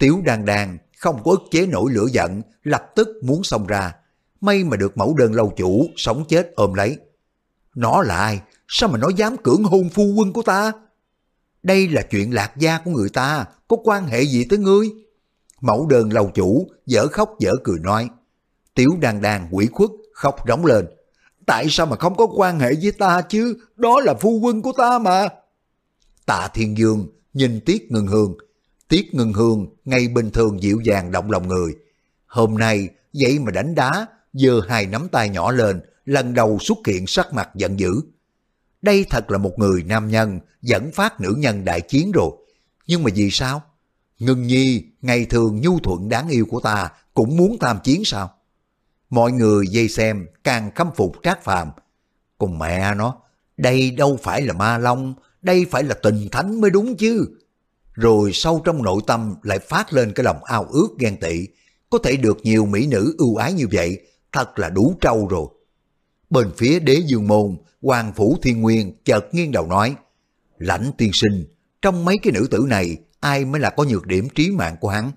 Tiếu đan đan không có ức chế nổi lửa giận, lập tức muốn xông ra. May mà được mẫu đơn lâu chủ, sống chết ôm lấy. Nó là ai? Sao mà nó dám cưỡng hôn phu quân của ta? Đây là chuyện lạc gia của người ta, có quan hệ gì tới ngươi? Mẫu đơn lâu chủ, dở khóc dở cười nói. Tiếu đàn đàn quỷ khuất, khóc rống lên. Tại sao mà không có quan hệ với ta chứ? Đó là phu quân của ta mà. Tạ Thiên Dương nhìn Tiết Ngân Hương. Tiết Ngân Hương ngày bình thường dịu dàng động lòng người. Hôm nay vậy mà đánh đá, giơ hai nắm tay nhỏ lên, lần đầu xuất hiện sắc mặt giận dữ. Đây thật là một người nam nhân dẫn phát nữ nhân đại chiến rồi. Nhưng mà vì sao? Ngân Nhi, ngày thường nhu thuận đáng yêu của ta cũng muốn tham chiến sao? Mọi người dây xem càng khâm phục trác phàm. Cùng mẹ nó, đây đâu phải là ma long, đây phải là tình thánh mới đúng chứ. Rồi sâu trong nội tâm lại phát lên cái lòng ao ước ghen tị. Có thể được nhiều mỹ nữ ưu ái như vậy, thật là đủ trâu rồi. Bên phía đế dương môn, Hoàng Phủ Thiên Nguyên chợt nghiêng đầu nói, lãnh tiên sinh, trong mấy cái nữ tử này, ai mới là có nhược điểm trí mạng của hắn?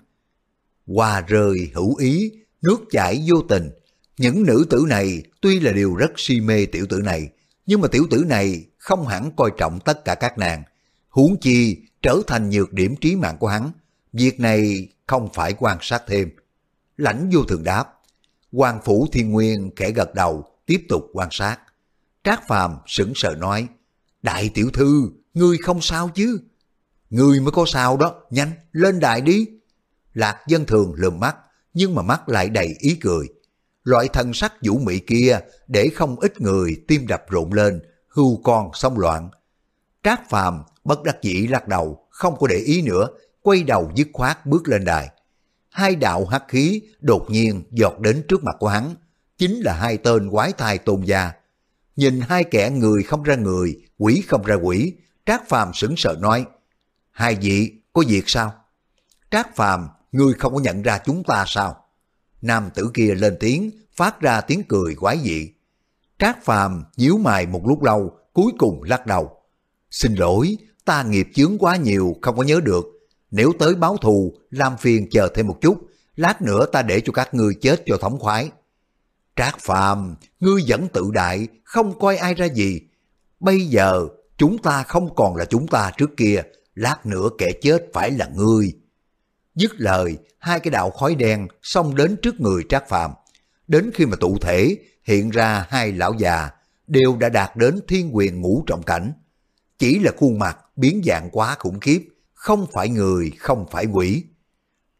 hòa rời hữu ý, nước chảy vô tình. Những nữ tử này tuy là đều rất si mê tiểu tử này, nhưng mà tiểu tử này không hẳn coi trọng tất cả các nàng. Huống chi trở thành nhược điểm trí mạng của hắn. Việc này không phải quan sát thêm. Lãnh vô thường đáp. Hoàng Phủ Thiên Nguyên khẽ gật đầu, tiếp tục quan sát. Trác Phàm sững sờ nói, Đại tiểu thư, ngươi không sao chứ? Ngươi mới có sao đó, nhanh, lên đại đi. Lạc dân thường lườm mắt, nhưng mà mắt lại đầy ý cười. Loại thần sắc vũ mị kia để không ít người tim đập rộn lên, hưu con xong loạn. Trác Phàm bất đắc dĩ lắc đầu, không có để ý nữa, quay đầu dứt khoát bước lên đài. Hai đạo hắc khí đột nhiên giọt đến trước mặt của hắn, chính là hai tên quái thai tôn gia. Nhìn hai kẻ người không ra người, quỷ không ra quỷ, Trác Phàm sững sờ nói, hai vị có việc sao? Trác Phàm, ngươi không có nhận ra chúng ta sao? Nam tử kia lên tiếng, phát ra tiếng cười quái dị. Trác Phàm nhíu mày một lúc lâu, cuối cùng lắc đầu. Xin lỗi, ta nghiệp chướng quá nhiều, không có nhớ được. Nếu tới báo thù, làm phiền chờ thêm một chút, lát nữa ta để cho các ngươi chết cho thống khoái. Trác Phàm, ngươi vẫn tự đại, không coi ai ra gì. Bây giờ, chúng ta không còn là chúng ta trước kia, lát nữa kẻ chết phải là ngươi. Dứt lời, hai cái đạo khói đen xông đến trước người Trác Phàm. Đến khi mà tụ thể, hiện ra hai lão già, đều đã đạt đến thiên quyền ngũ trọng cảnh. Chỉ là khuôn mặt biến dạng quá khủng khiếp, không phải người, không phải quỷ.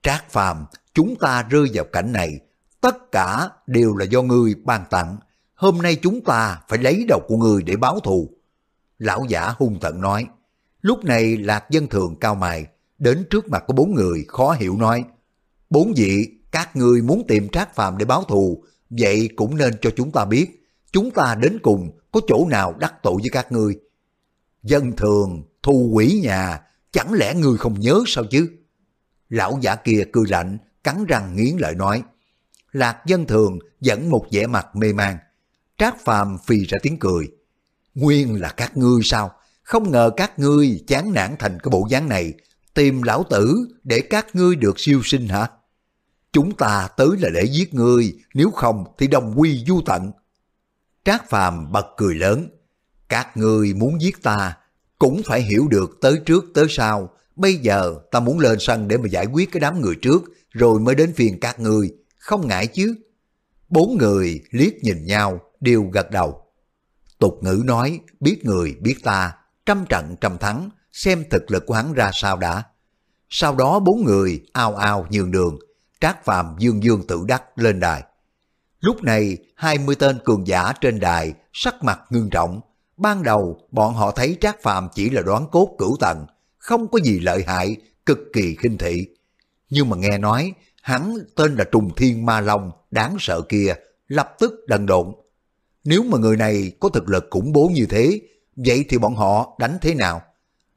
Trác Phàm, chúng ta rơi vào cảnh này, tất cả đều là do ngươi ban tặng. Hôm nay chúng ta phải lấy đầu của ngươi để báo thù. Lão giả hung tận nói. Lúc này Lạc Dân Thường cao mày, đến trước mặt của bốn người khó hiểu nói. Bốn vị, các ngươi muốn tìm Trác Phàm để báo thù, vậy cũng nên cho chúng ta biết, chúng ta đến cùng có chỗ nào đắc tội với các ngươi. Dân thường, thu quỷ nhà, chẳng lẽ ngươi không nhớ sao chứ? Lão giả kia cười lạnh, cắn răng nghiến lợi nói. Lạc dân thường dẫn một vẻ mặt mê man. Trác phàm phì ra tiếng cười. Nguyên là các ngươi sao? Không ngờ các ngươi chán nản thành cái bộ dáng này, tìm lão tử để các ngươi được siêu sinh hả? Chúng ta tới là để giết ngươi, nếu không thì đồng quy du tận. Trác phàm bật cười lớn. Các người muốn giết ta, cũng phải hiểu được tới trước tới sau. Bây giờ ta muốn lên sân để mà giải quyết cái đám người trước, rồi mới đến phiền các người không ngại chứ. Bốn người liếc nhìn nhau, đều gật đầu. Tục ngữ nói, biết người biết ta, trăm trận trăm thắng, xem thực lực của hắn ra sao đã. Sau đó bốn người ao ao nhường đường, Trác Phàm dương dương tự đắc lên đài. Lúc này, hai mươi tên cường giả trên đài, sắc mặt ngưng trọng. Ban đầu, bọn họ thấy Trác Phàm chỉ là đoán cốt cửu tầng, không có gì lợi hại, cực kỳ khinh thị. Nhưng mà nghe nói, hắn tên là Trùng Thiên Ma Long, đáng sợ kia, lập tức đần độn. Nếu mà người này có thực lực khủng bố như thế, vậy thì bọn họ đánh thế nào?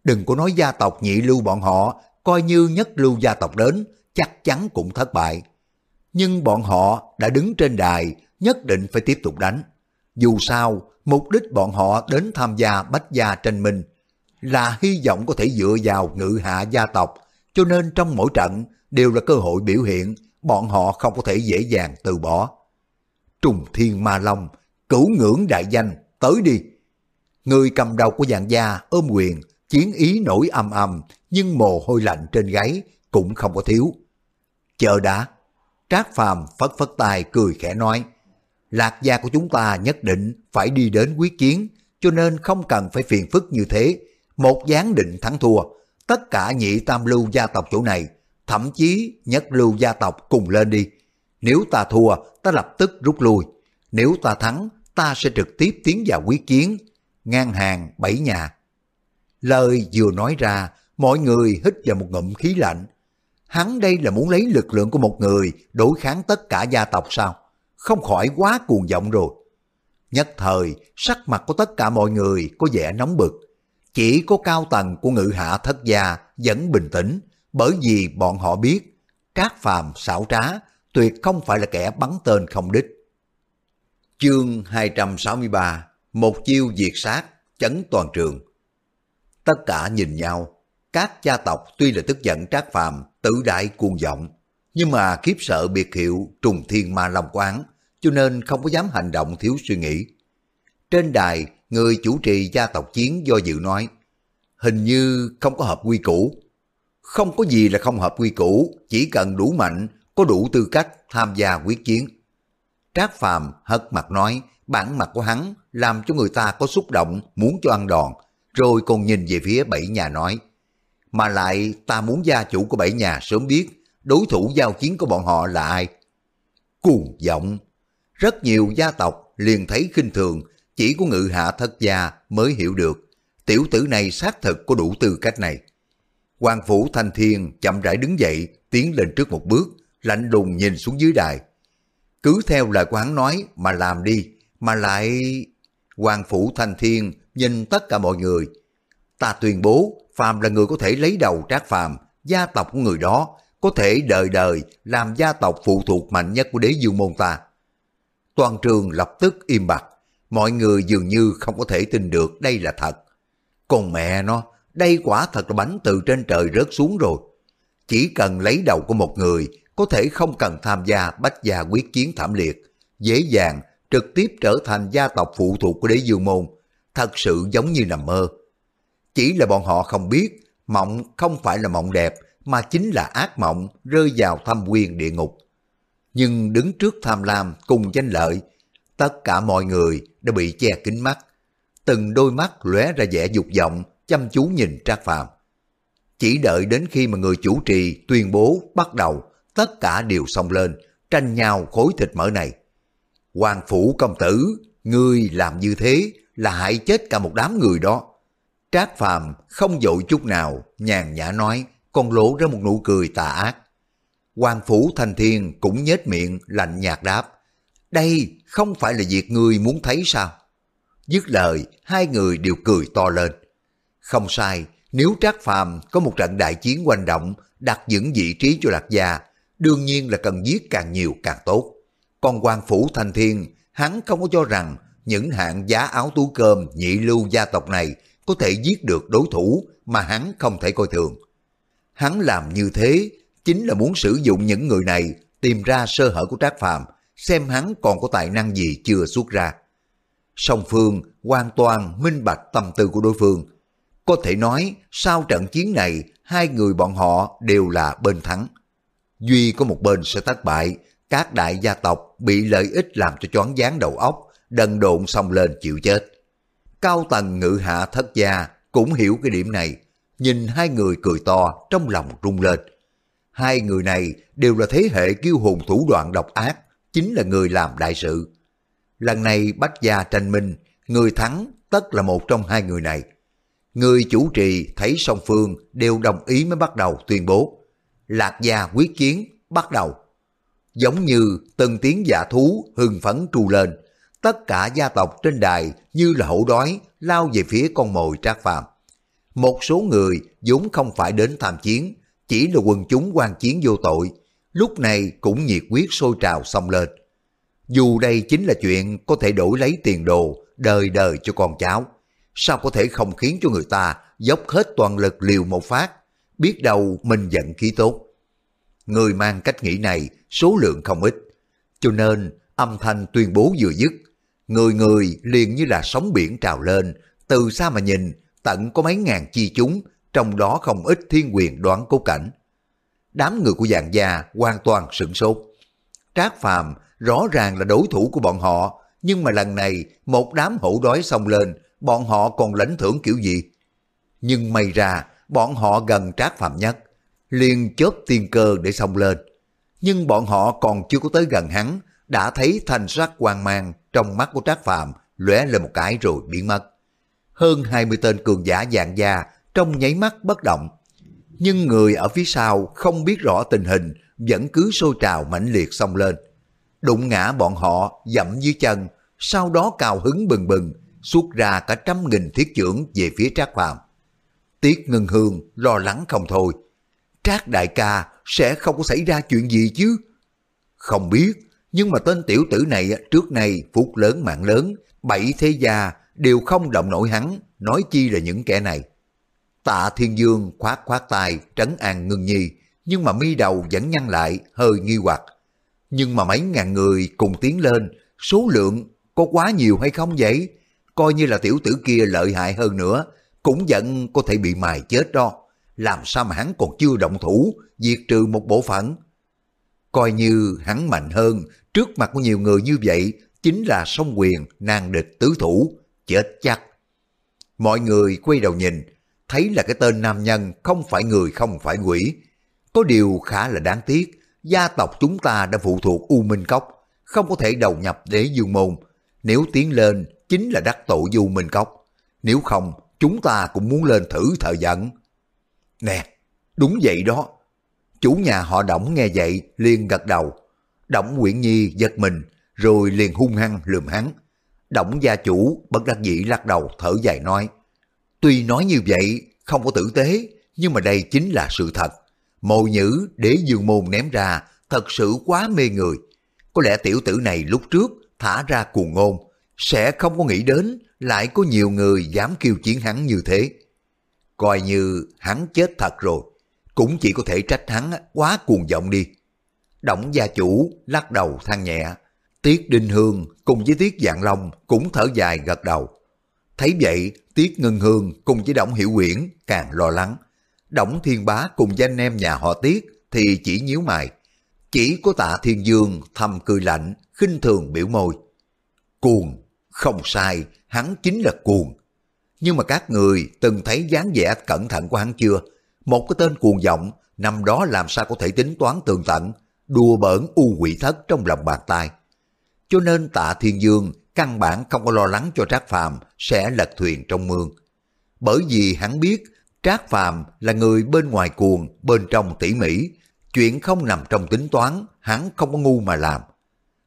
Đừng có nói gia tộc nhị lưu bọn họ, coi như nhất lưu gia tộc đến, chắc chắn cũng thất bại. Nhưng bọn họ đã đứng trên đài, nhất định phải tiếp tục đánh. Dù sao, mục đích bọn họ đến tham gia bách gia tranh minh là hy vọng có thể dựa vào ngự hạ gia tộc, cho nên trong mỗi trận đều là cơ hội biểu hiện, bọn họ không có thể dễ dàng từ bỏ. Trùng Thiên Ma Long, cửu ngưỡng đại danh, tới đi. Người cầm đầu của dạng gia ôm quyền, chiến ý nổi âm âm, nhưng mồ hôi lạnh trên gáy cũng không có thiếu. Chờ đã. Trác Phàm phất phất tay cười khẽ nói, Lạc gia của chúng ta nhất định phải đi đến quyết chiến, cho nên không cần phải phiền phức như thế. Một gián định thắng thua, tất cả nhị tam lưu gia tộc chỗ này, thậm chí nhất lưu gia tộc cùng lên đi. Nếu ta thua, ta lập tức rút lui. Nếu ta thắng, ta sẽ trực tiếp tiến vào quyết chiến, ngang hàng bảy nhà. Lời vừa nói ra, mọi người hít vào một ngụm khí lạnh, Hắn đây là muốn lấy lực lượng của một người đối kháng tất cả gia tộc sao? Không khỏi quá cuồng vọng rồi. Nhất thời, sắc mặt của tất cả mọi người có vẻ nóng bực. Chỉ có cao tầng của ngự hạ thất gia vẫn bình tĩnh, bởi vì bọn họ biết Trác Phàm xảo trá, tuyệt không phải là kẻ bắn tên không đích. Chương 263 Một chiêu diệt sát, chấn toàn trường. Tất cả nhìn nhau, các gia tộc tuy là tức giận Trác Phàm tự đại cuồng vọng, nhưng mà kiếp sợ biệt hiệu trùng thiên ma long quán, cho nên không có dám hành động thiếu suy nghĩ. Trên đài, người chủ trì gia tộc chiến do dự nói, hình như không có hợp quy củ. Không có gì là không hợp quy củ, chỉ cần đủ mạnh, có đủ tư cách tham gia quyết chiến. Trác Phàm hất mặt nói, bản mặt của hắn làm cho người ta có xúc động muốn cho ăn đòn, rồi còn nhìn về phía bảy nhà nói. Mà lại ta muốn gia chủ của bảy nhà sớm biết đối thủ giao chiến của bọn họ là ai. Cuồng vọng. Rất nhiều gia tộc liền thấy khinh thường, chỉ có ngự hạ thất gia mới hiểu được. Tiểu tử này xác thực có đủ tư cách này. Hoàng Phủ Thanh Thiên chậm rãi đứng dậy, tiến lên trước một bước, lạnh lùng nhìn xuống dưới đài. Cứ theo lời của hắn nói mà làm đi, mà lại... Hoàng Phủ Thanh Thiên nhìn tất cả mọi người. Ta tuyên bố, Phàm là người có thể lấy đầu trác Phàm, gia tộc của người đó, có thể đời đời làm gia tộc phụ thuộc mạnh nhất của đế dương môn ta. Toàn trường lập tức im bặt, mọi người dường như không có thể tin được đây là thật. Còn mẹ nó, đây quả thật là bánh từ trên trời rớt xuống rồi. Chỉ cần lấy đầu của một người, có thể không cần tham gia bách gia quyết chiến thảm liệt, dễ dàng trực tiếp trở thành gia tộc phụ thuộc của đế dương môn, thật sự giống như nằm mơ. Chỉ là bọn họ không biết, mộng không phải là mộng đẹp, mà chính là ác mộng rơi vào thâm quyền địa ngục. Nhưng đứng trước tham lam cùng danh lợi, tất cả mọi người đã bị che kín mắt. Từng đôi mắt lóe ra vẻ dục vọng, chăm chú nhìn Trác Phàm. Chỉ đợi đến khi mà người chủ trì tuyên bố bắt đầu, tất cả đều xông lên, tranh nhau khối thịt mỡ này. Hoàng phủ công tử, ngươi làm như thế là hại chết cả một đám người đó. Trác Phàm không dội chút nào, nhàn nhã nói, còn lộ ra một nụ cười tà ác. Hoàng Phủ thành Thiên cũng nhếch miệng lạnh nhạt đáp. Đây không phải là việc người muốn thấy sao? Dứt lời, hai người đều cười to lên. Không sai, nếu Trác Phàm có một trận đại chiến quanh động, đặt vững vị trí cho Lạc Gia, đương nhiên là cần giết càng nhiều càng tốt. Còn Hoàng Phủ thành Thiên, hắn không có cho rằng những hạng giá áo túi cơm nhị lưu gia tộc này có thể giết được đối thủ mà hắn không thể coi thường. Hắn làm như thế chính là muốn sử dụng những người này tìm ra sơ hở của Trác Phàm, xem hắn còn có tài năng gì chưa xuất ra. Song Phương hoàn toàn minh bạch tâm tư của đối phương. Có thể nói sau trận chiến này hai người bọn họ đều là bên thắng. Duy có một bên sẽ thất bại, các đại gia tộc bị lợi ích làm cho choáng váng đầu óc, đần độn xông lên chịu chết. Cao tầng ngự hạ thất gia cũng hiểu cái điểm này, nhìn hai người cười to trong lòng rung lên. Hai người này đều là thế hệ kiêu hùng thủ đoạn độc ác, chính là người làm đại sự. Lần này Bách Gia tranh minh, người thắng tất là một trong hai người này. Người chủ trì thấy song phương đều đồng ý mới bắt đầu tuyên bố. Lạc gia quyết chiến, bắt đầu. Giống như từng tiếng giả thú hưng phấn trù lên, tất cả gia tộc trên đài như là hổ đói lao về phía con mồi trác phàm. Một số người vốn không phải đến tham chiến, chỉ là quần chúng quan chiến vô tội, lúc này cũng nhiệt quyết sôi trào xông lên. Dù đây chính là chuyện có thể đổi lấy tiền đồ đời đời cho con cháu, sao có thể không khiến cho người ta dốc hết toàn lực liều một phát, biết đâu mình giận khí tốt. Người mang cách nghĩ này số lượng không ít, cho nên âm thanh tuyên bố vừa dứt, người người liền như là sóng biển trào lên, từ xa mà nhìn tận có mấy ngàn chi chúng, trong đó không ít thiên quyền đoán cố cảnh. Đám người của dạng gia hoàn toàn sửng sốt. Trác Phàm rõ ràng là đối thủ của bọn họ, nhưng mà lần này một đám hổ đói xông lên, bọn họ còn lãnh thưởng kiểu gì? Nhưng may ra, bọn họ gần Trác Phàm nhất, liền chớp tiên cơ để xông lên. Nhưng bọn họ còn chưa có tới gần hắn, đã thấy thanh sắc quang mang trong mắt của Trác Phàm lóe lên một cái rồi biến mất hơn 20 tên cường giả dạng da trong nháy mắt bất động. Nhưng người ở phía sau không biết rõ tình hình vẫn cứ sôi trào mãnh liệt xông lên. Đụng ngã bọn họ dậm dưới chân, sau đó cào hứng bừng bừng, xuất ra cả trăm nghìn thiết trưởng về phía Trác Phàm. Tiết Ngân Hương lo lắng không thôi. Trác đại ca sẽ không có xảy ra chuyện gì chứ? Không biết, nhưng mà tên tiểu tử này trước nay phúc lớn mạng lớn, bảy thế gia đều không động nổi hắn, nói chi là những kẻ này. Tạ Thiên Dương khoát khoát tay trấn an ngưng nhi, nhưng mà mi đầu vẫn nhăn lại hơi nghi hoặc. Nhưng mà mấy ngàn người cùng tiến lên, số lượng có quá nhiều hay không vậy? Coi như là tiểu tử kia lợi hại hơn nữa, cũng vẫn có thể bị mài chết đó. Làm sao mà hắn còn chưa động thủ, diệt trừ một bộ phận? Coi như hắn mạnh hơn, trước mặt của nhiều người như vậy, chính là song quyền, nan địch tứ thủ, chết chắc. Mọi người quay đầu nhìn, thấy là cái tên nam nhân không phải người không phải quỷ. Có điều khá là đáng tiếc, gia tộc chúng ta đã phụ thuộc U Minh Cốc, không có thể đầu nhập đế dương môn. Nếu tiến lên, chính là đắc tội U Minh Cốc. Nếu không, chúng ta cũng muốn lên thử thợ giận. Nè, đúng vậy đó. Chủ nhà họ Đổng nghe vậy liền gật đầu. Đổng Nguyễn Nhi giật mình, rồi liền hung hăng lườm hắn động gia chủ bất đắc dĩ lắc đầu thở dài nói. Tuy nói như vậy không có tử tế, nhưng mà đây chính là sự thật. Mộ nhữ để dương môn ném ra thật sự quá mê người. Có lẽ tiểu tử này lúc trước thả ra cuồng ngôn, sẽ không có nghĩ đến lại có nhiều người dám kêu chiến hắn như thế. Coi như hắn chết thật rồi, cũng chỉ có thể trách hắn quá cuồng vọng đi. Động gia chủ lắc đầu than nhẹ, Tiết Đinh Hương cùng với Tiết Dạng Long cũng thở dài gật đầu. Thấy vậy, Tiết Ngân Hương cùng với Đổng Hiểu Quyển càng lo lắng. Đổng Thiên Bá cùng với anh em nhà họ Tiết thì chỉ nhíu mày. Chỉ có tạ Thiên Dương thầm cười lạnh, khinh thường biểu môi. Cuồng, không sai, hắn chính là cuồng. Nhưng mà các người từng thấy dáng vẻ cẩn thận của hắn chưa? Một cái tên cuồng vọng, năm đó làm sao có thể tính toán tường tận, đùa bỡn u quỷ thất trong lòng bàn tay. Cho nên tạ Thiên Dương căn bản không có lo lắng cho Trác Phàm sẽ lật thuyền trong mương. Bởi vì hắn biết Trác Phàm là người bên ngoài cuồng, bên trong tỉ mỉ, chuyện không nằm trong tính toán, hắn không có ngu mà làm.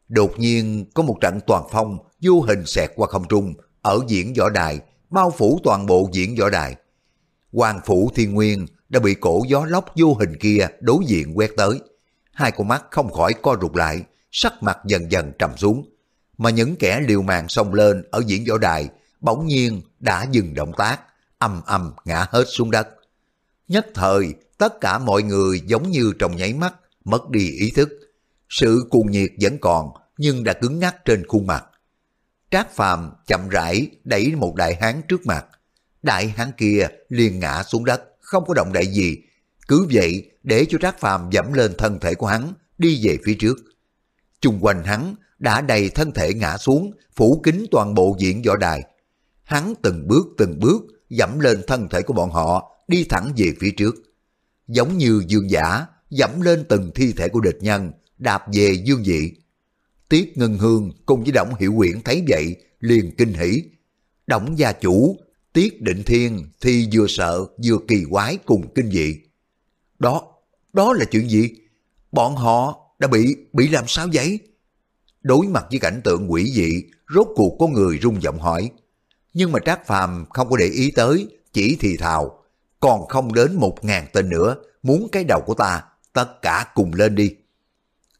Đột nhiên có một trận toàn phong vô hình xẹt qua không trung ở diễn võ đài, bao phủ toàn bộ diễn võ đài. Hoàng phủ thiên nguyên đã bị cổ gió lốc vô hình kia đối diện quét tới. Hai con mắt không khỏi co rụt lại, sắc mặt dần dần trầm xuống. Mà những kẻ liều mạng xông lên ở diễn võ đài bỗng nhiên đã dừng động tác, âm âm ngã hết xuống đất. Nhất thời, tất cả mọi người giống như trong nháy mắt, mất đi ý thức. Sự cuồng nhiệt vẫn còn, nhưng đã cứng ngắc trên khuôn mặt. Trác Phàm chậm rãi đẩy một đại hán trước mặt. Đại hán kia liền ngã xuống đất, không có động đậy gì. Cứ vậy để cho Trác Phàm dẫm lên thân thể của hắn, đi về phía trước. Chung quanh hắn đã đầy thân thể ngã xuống, phủ kín toàn bộ diện võ đài. Hắn từng bước từng bước dẫm lên thân thể của bọn họ, đi thẳng về phía trước. Giống như dương giả, dẫm lên từng thi thể của địch nhân, đạp về dương dị Tiết Ngân Hương cùng với Động Hiểu Quyển thấy vậy, liền kinh hỉ. Động gia chủ, Tiết Định Thiên thì vừa sợ vừa kỳ quái cùng kinh dị. Đó, đó là chuyện gì? Bọn họ đã bị, bị làm sao vậy? Đối mặt với cảnh tượng quỷ dị, rốt cuộc có người rung giọng hỏi. Nhưng mà Trác Phàm không có để ý tới, chỉ thì thào. Còn không đến một ngàn tên nữa, muốn cái đầu của ta, tất cả cùng lên đi.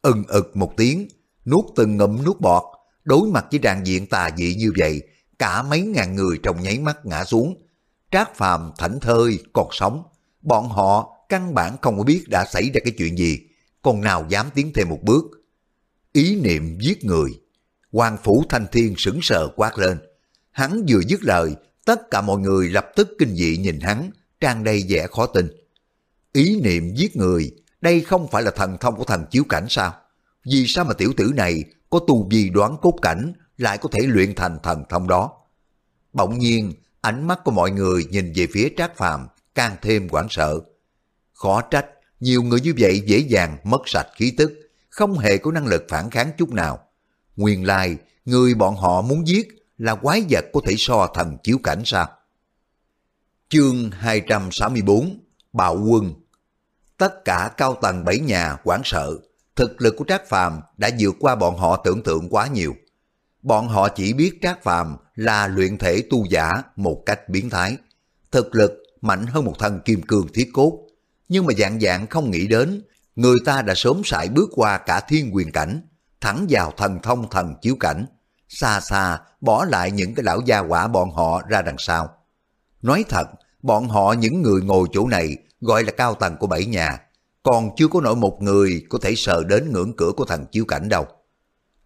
Ừng ực một tiếng, nuốt từng ngụm nuốt bọt, đối mặt với tràn diện tà dị như vậy, cả mấy ngàn người trong nháy mắt ngã xuống. Trác Phàm thảnh thơi còn sống, bọn họ căn bản không có biết đã xảy ra cái chuyện gì, còn nào dám tiến thêm một bước. Ý niệm giết người, Hoàng Phủ Thanh Thiên sững sờ quát lên. Hắn vừa dứt lời, tất cả mọi người lập tức kinh dị nhìn hắn, trang đầy vẻ khó tin. Ý niệm giết người, đây không phải là thần thông của thần chiếu cảnh sao? Vì sao mà tiểu tử này có tu vi đoán cốt cảnh lại có thể luyện thành thần thông đó? Bỗng nhiên, ánh mắt của mọi người nhìn về phía Trác Phàm càng thêm hoảng sợ. Khó trách, nhiều người như vậy dễ dàng mất sạch khí tức, không hề có năng lực phản kháng chút nào. Nguyên lai, người bọn họ muốn giết là quái vật có thể so thần chiếu cảnh sao? Chương 264 Bạo quân Tất cả cao tầng bảy nhà quảng sợ, thực lực của Trác Phàm đã vượt qua bọn họ tưởng tượng quá nhiều. Bọn họ chỉ biết Trác Phàm là luyện thể tu giả một cách biến thái. Thực lực mạnh hơn một thân kim cương thiết cốt. Nhưng mà dạng dạng không nghĩ đến, người ta đã sớm sải bước qua cả thiên quyền cảnh, thẳng vào thần thông thần chiếu cảnh. Xa xa bỏ lại những cái lão gia quả bọn họ ra đằng sau. Nói thật, bọn họ những người ngồi chỗ này gọi là cao tầng của bảy nhà. còn chưa có nổi một người có thể sờ đến ngưỡng cửa của thần chiếu cảnh đâu.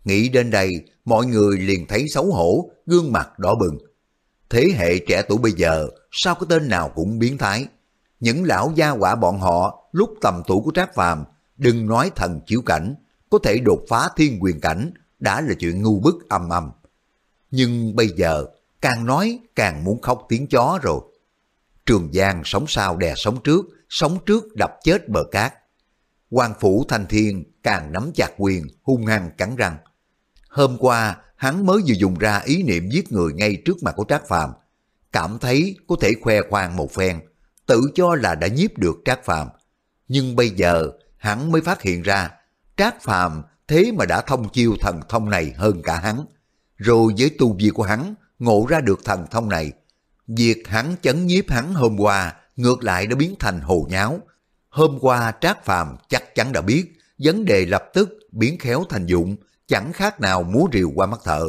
Nghĩ đến đây, mọi người liền thấy xấu hổ, gương mặt đỏ bừng. Thế hệ trẻ tuổi bây giờ, sao có tên nào cũng biến thái. Những lão gia quả bọn họ lúc tầm tuổi của Trác Phàm đừng nói thần chiếu cảnh, có thể đột phá thiên quyền cảnh, đã là chuyện ngu bức âm âm. Nhưng bây giờ, càng nói càng muốn khóc tiếng chó rồi. Trường Giang sống sau đè sống trước, sống trước đập chết bờ cát. quan phủ thanh thiên càng nắm chặt quyền, hung hăng cắn răng. Hôm qua, hắn mới vừa dùng ra ý niệm giết người ngay trước mặt của Trác Phàm, cảm thấy có thể khoe khoang một phen, tự cho là đã nhiếp được Trác Phàm. Nhưng bây giờ, hắn mới phát hiện ra, Trác Phàm thế mà đã thông chiêu thần thông này hơn cả hắn. Rồi với tu vi của hắn, ngộ ra được thần thông này. Việc hắn chấn nhiếp hắn hôm qua, ngược lại đã biến thành hồ nháo. Hôm qua Trác Phàm chắc chắn đã biết, vấn đề lập tức biến khéo thành dụng, chẳng khác nào múa rìu qua mắt thợ.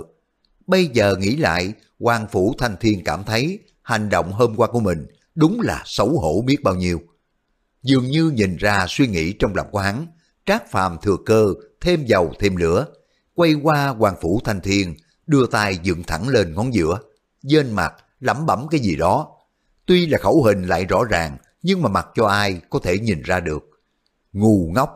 Bây giờ nghĩ lại, quan phủ thanh thiên cảm thấy hành động hôm qua của mình đúng là xấu hổ biết bao nhiêu. Dường như nhìn ra suy nghĩ trong lòng của hắn, Trác Phàm thừa cơ thêm dầu thêm lửa, quay qua hoàng phủ thanh thiên, đưa tay dựng thẳng lên ngón giữa, dên mặt lẩm bẩm cái gì đó. Tuy là khẩu hình lại rõ ràng, nhưng mà mặc cho ai có thể nhìn ra được. Ngu ngốc.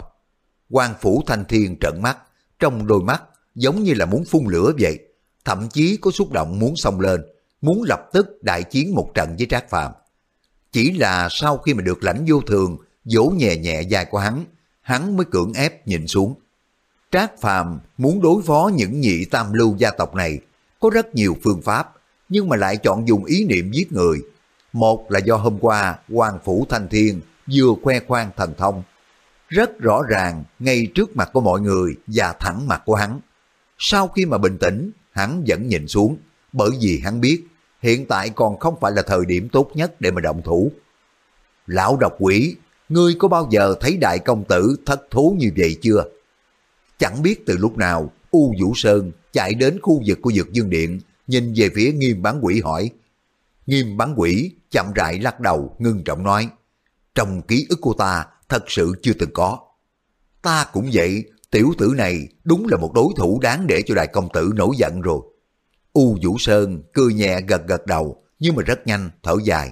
Hoàng phủ thanh thiên trợn mắt, trong đôi mắt giống như là muốn phun lửa vậy, thậm chí có xúc động muốn xông lên, muốn lập tức đại chiến một trận với Trác Phàm. Chỉ là sau khi mà được lãnh vô thường vỗ nhẹ nhẹ dài của hắn, hắn mới cưỡng ép nhìn xuống. Trác Phàm muốn đối phó những nhị tam lưu gia tộc này có rất nhiều phương pháp, nhưng mà lại chọn dùng ý niệm giết người. Một là do hôm qua Hoàng Phủ Thanh Thiên vừa khoe khoang thần thông. Rất rõ ràng ngay trước mặt của mọi người và thẳng mặt của hắn. Sau khi mà bình tĩnh, hắn vẫn nhìn xuống, bởi vì hắn biết hiện tại còn không phải là thời điểm tốt nhất để mà động thủ. Lão độc quỷ, ngươi có bao giờ thấy đại công tử thất thú như vậy chưa? Chẳng biết từ lúc nào, U Vũ Sơn chạy đến khu vực của Dược Dương Điện, nhìn về phía nghiêm bán quỷ hỏi. Nghiêm bán quỷ chậm rãi lắc đầu, ngưng trọng nói. Trong ký ức của ta, thật sự chưa từng có. Ta cũng vậy, tiểu tử này đúng là một đối thủ đáng để cho đại công tử nổi giận rồi. U Vũ Sơn cười nhẹ gật gật đầu, nhưng mà rất nhanh, thở dài.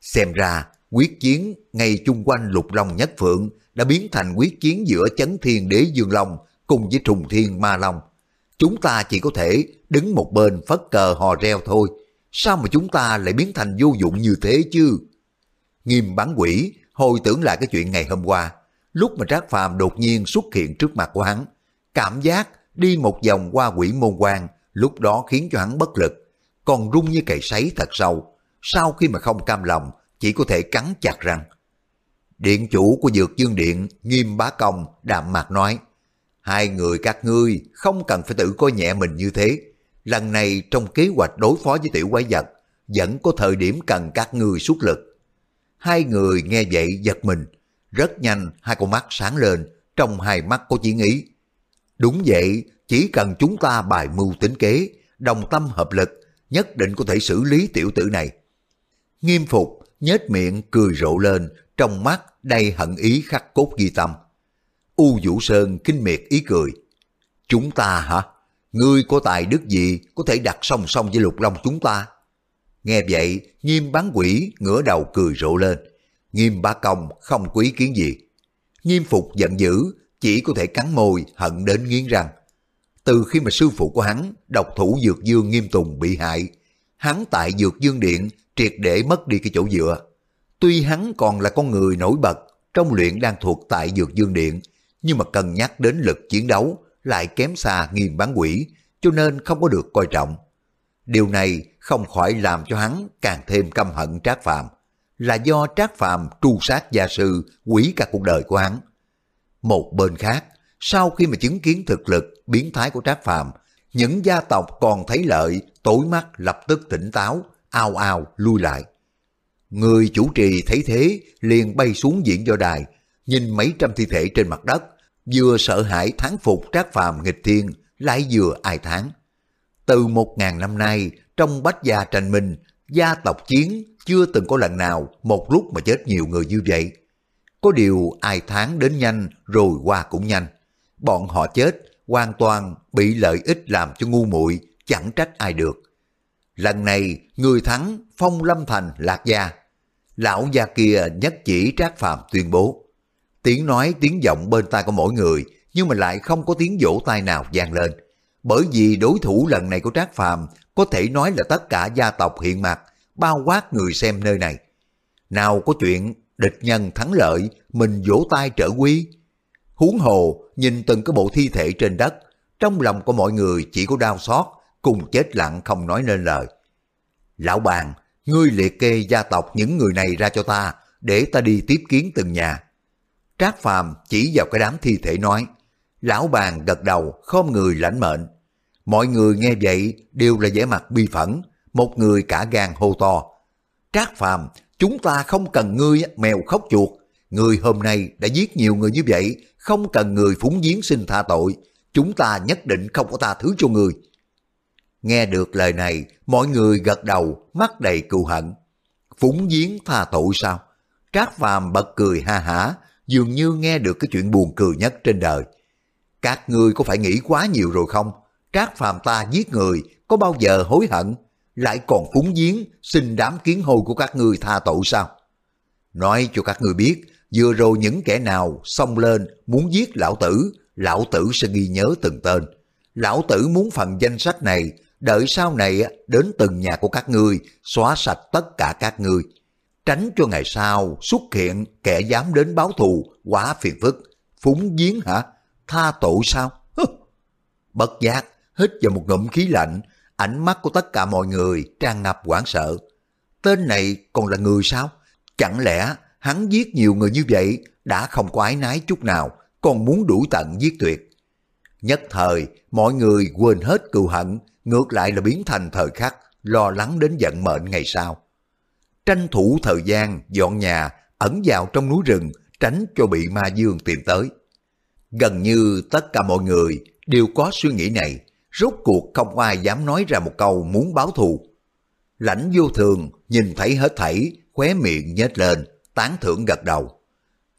Xem ra, quyết chiến ngay chung quanh lục long nhất phượng đã biến thành quyết chiến giữa chấn thiên đế dương long cùng với trùng thiên ma long. Chúng ta chỉ có thể đứng một bên phất cờ hò reo thôi. Sao mà chúng ta lại biến thành vô dụng như thế chứ? Nghiêm bán quỷ hồi tưởng lại cái chuyện ngày hôm qua. Lúc mà Trác Phàm đột nhiên xuất hiện trước mặt của hắn. Cảm giác đi một vòng qua quỷ môn quan lúc đó khiến cho hắn bất lực. Còn rung như cày sấy thật sâu. Sau khi mà không cam lòng, chỉ có thể cắn chặt răng. Điện chủ của Dược Dương Điện, Nghiêm Bá Công, đạm mạc nói, Hai người các ngươi không cần phải tự coi nhẹ mình như thế. Lần này trong kế hoạch đối phó với tiểu quái vật, vẫn có thời điểm cần các ngươi xuất lực. Hai người nghe vậy giật mình, rất nhanh hai con mắt sáng lên, trong hai mắt có chỉ ý. Đúng vậy, chỉ cần chúng ta bài mưu tính kế, đồng tâm hợp lực, nhất định có thể xử lý tiểu tử này. Nghiêm phục, nhếch miệng cười rộ lên, trong mắt đầy hận ý khắc cốt ghi tâm. U Vũ Sơn kinh miệt ý cười. Chúng ta hả? Ngươi có tài đức gì có thể đặt song song với lục long chúng ta? Nghe vậy, nghiêm bán quỷ ngửa đầu cười rộ lên. Nghiêm bá công không quý kiến gì. Nghiêm phục giận dữ, chỉ có thể cắn môi hận đến nghiến răng. Từ khi mà sư phụ của hắn, độc thủ Dược Dương Nghiêm Tùng bị hại, hắn tại Dược Dương Điện triệt để mất đi cái chỗ dựa. Tuy hắn còn là con người nổi bật trong luyện đang thuộc tại Dược Dương Điện, nhưng mà cần nhắc đến lực chiến đấu lại kém xa nghiêm bán quỷ, cho nên không có được coi trọng. Điều này không khỏi làm cho hắn càng thêm căm hận Trác Phàm, là do Trác Phàm tru sát gia sư, quỷ cả cuộc đời của hắn. Một bên khác, sau khi mà chứng kiến thực lực biến thái của Trác Phàm, những gia tộc còn thấy lợi, tối mắt lập tức tỉnh táo, ao ao lui lại. Người chủ trì thấy thế liền bay xuống diễn do đài, nhìn mấy trăm thi thể trên mặt đất, vừa sợ hãi thán phục trác phàm nghịch thiên, lại vừa ai thán. Từ một ngàn năm nay, trong bách gia tranh minh, gia tộc chiến chưa từng có lần nào một lúc mà chết nhiều người như vậy. có điều ai tháng đến nhanh rồi qua cũng nhanh. Bọn họ chết hoàn toàn bị lợi ích làm cho ngu muội chẳng trách ai được. Lần này người thắng phong lâm thành lạc gia. Lão gia kia nhất chỉ trác phàm tuyên bố. Tiếng nói tiếng giọng bên tai của mỗi người nhưng mà lại không có tiếng vỗ tay nào vang lên. Bởi vì đối thủ lần này của Trác Phàm có thể nói là tất cả gia tộc hiện mặt, bao quát người xem nơi này. Nào có chuyện địch nhân thắng lợi, mình vỗ tay trở quy. Huống hồ, nhìn từng cái bộ thi thể trên đất, trong lòng của mọi người chỉ có đau xót, cùng chết lặng không nói nên lời. Lão bàn, ngươi liệt kê gia tộc những người này ra cho ta, để ta đi tiếp kiến từng nhà. Trác Phàm chỉ vào cái đám thi thể nói, Lão bàn gật đầu, khom người lãnh mệnh. Mọi người nghe vậy đều là vẻ mặt bi phẫn, một người cả gan hô to. Trác Phàm, chúng ta không cần ngươi mèo khóc chuột. Người hôm nay đã giết nhiều người như vậy, không cần người phúng giếng xin tha tội. Chúng ta nhất định không có tha thứ cho người. Nghe được lời này, mọi người gật đầu, mắt đầy cừu hận. Phúng giếng tha tội sao? Trác Phàm bật cười ha hả, dường như nghe được cái chuyện buồn cười nhất trên đời. Các ngươi có phải nghĩ quá nhiều rồi không? Trác phàm ta giết người, có bao giờ hối hận? Lại còn phúng giếng, xin đám kiến hôi của các ngươi tha tội sao? Nói cho các ngươi biết, vừa rồi những kẻ nào xông lên muốn giết lão tử, lão tử sẽ ghi nhớ từng tên. Lão tử muốn phần danh sách này, đợi sau này đến từng nhà của các ngươi, xóa sạch tất cả các ngươi. Tránh cho ngày sau xuất hiện kẻ dám đến báo thù, quá phiền phức. Phúng giếng hả? tha tội sao? Bất giác, hít vào một ngụm khí lạnh, ánh mắt của tất cả mọi người tràn ngập hoảng sợ. Tên này còn là người sao? Chẳng lẽ hắn giết nhiều người như vậy đã không có ái nái chút nào, còn muốn đuổi tận giết tuyệt? Nhất thời, mọi người quên hết cừu hận, ngược lại là biến thành thời khắc, lo lắng đến giận mệnh ngày sau. Tranh thủ thời gian, dọn nhà, ẩn vào trong núi rừng, tránh cho bị ma dương tìm tới. Gần như tất cả mọi người đều có suy nghĩ này, rốt cuộc không ai dám nói ra một câu muốn báo thù. Lãnh vô thường nhìn thấy hết thảy, khóe miệng nhếch lên, tán thưởng gật đầu.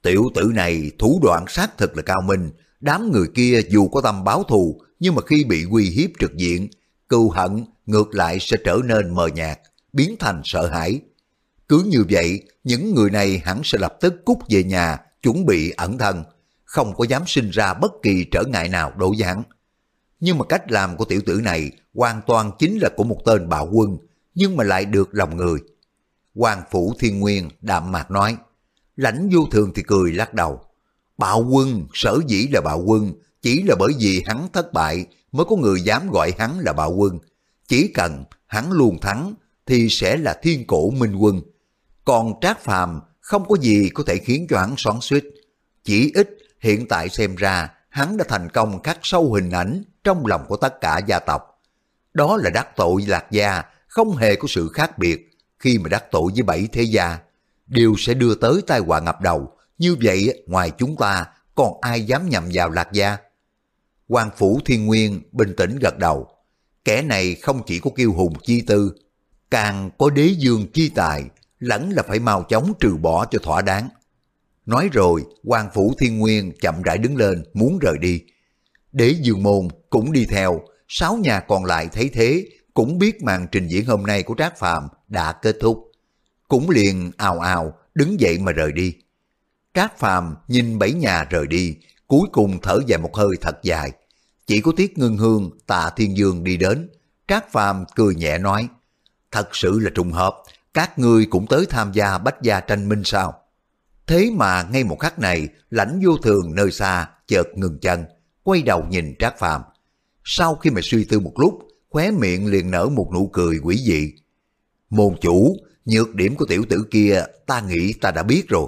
Tiểu tử này thủ đoạn sát thực là cao minh, đám người kia dù có tâm báo thù, nhưng mà khi bị uy hiếp trực diện, cừu hận ngược lại sẽ trở nên mờ nhạt, biến thành sợ hãi. Cứ như vậy, những người này hẳn sẽ lập tức cút về nhà, chuẩn bị ẩn thân, không có dám sinh ra bất kỳ trở ngại nào đối với hắn. Nhưng mà cách làm của tiểu tử này hoàn toàn chính là của một tên bạo quân, nhưng mà lại được lòng người. Hoàng Phủ Thiên Nguyên đạm mạc nói, lãnh vô thường thì cười lắc đầu. Bạo quân, sở dĩ là bạo quân, chỉ là bởi vì hắn thất bại mới có người dám gọi hắn là bạo quân. Chỉ cần hắn luôn thắng thì sẽ là thiên cổ minh quân. Còn Trác Phàm không có gì có thể khiến cho hắn xoắn suýt. Chỉ ít hiện tại xem ra hắn đã thành công khắc sâu hình ảnh trong lòng của tất cả gia tộc. Đó là đắc tội lạc gia, không hề có sự khác biệt khi mà đắc tội với bảy thế gia. Đều sẽ đưa tới tai họa ngập đầu, như vậy ngoài chúng ta còn ai dám nhầm vào lạc gia? quan Phủ Thiên Nguyên bình tĩnh gật đầu. Kẻ này không chỉ có kiêu hùng chi tư, càng có đế dương chi tài, lẫn là phải mau chóng trừ bỏ cho thỏa đáng. Nói rồi, quan phủ thiên nguyên chậm rãi đứng lên, muốn rời đi. Đế dương môn cũng đi theo, sáu nhà còn lại thấy thế, cũng biết màn trình diễn hôm nay của Trác Phàm đã kết thúc. Cũng liền ào ào, đứng dậy mà rời đi. Trác Phàm nhìn bảy nhà rời đi, cuối cùng thở dài một hơi thật dài. Chỉ có Tiết Ngân Hương, Tạ Thiên Dương đi đến. Trác Phàm cười nhẹ nói, thật sự là trùng hợp, các ngươi cũng tới tham gia bách gia tranh minh sao? Thế mà ngay một khắc này, lãnh vô thường nơi xa chợt ngừng chân, quay đầu nhìn Trác Phàm. Sau khi mà suy tư một lúc, khóe miệng liền nở một nụ cười quỷ dị. Môn chủ, nhược điểm của tiểu tử kia ta nghĩ ta đã biết rồi.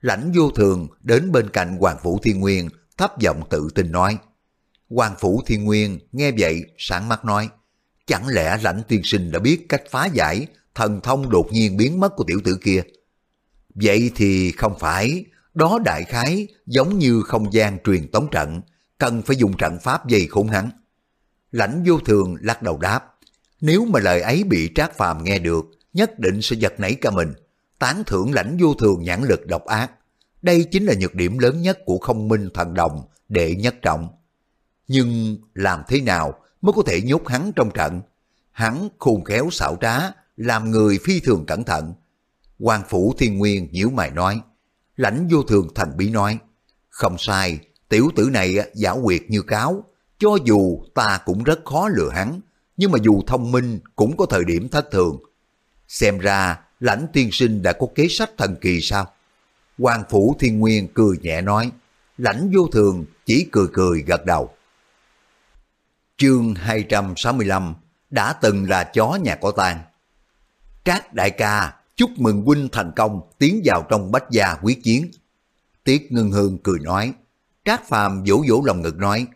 Lãnh vô thường đến bên cạnh Hoàng Phủ Thiên Nguyên, thấp giọng tự tin nói. Hoàng Phủ Thiên Nguyên nghe vậy sáng mắt nói, chẳng lẽ lãnh tiên sinh đã biết cách phá giải thần thông đột nhiên biến mất của tiểu tử kia? Vậy thì không phải, đó đại khái giống như không gian truyền tống trận, cần phải dùng trận pháp dây khủng hắn. Lãnh vô thường lắc đầu đáp, nếu mà lời ấy bị trác phàm nghe được, nhất định sẽ giật nảy cả mình, tán thưởng lãnh vô thường nhãn lực độc ác. đây chính là nhược điểm lớn nhất của không minh thần đồng đệ nhất trọng. Nhưng làm thế nào mới có thể nhốt hắn trong trận? Hắn khôn khéo xảo trá, làm người phi thường cẩn thận. Hoàng Phủ Thiên Nguyên nhíu mày nói, lãnh vô thường thành bí nói, không sai, tiểu tử này giả quyệt như cáo, cho dù ta cũng rất khó lừa hắn, nhưng mà dù thông minh cũng có thời điểm thất thường. Xem ra lãnh tiên sinh đã có kế sách thần kỳ sao? Hoàng Phủ Thiên Nguyên cười nhẹ nói, lãnh vô thường chỉ cười cười gật đầu. Chương 265 Đã từng là chó nhà có tang Trác đại ca chúc mừng huynh thành công tiến vào trong bách gia quyết chiến. Tiết Ngân Hương cười nói, Trác Phàm vỗ vỗ lòng ngực nói,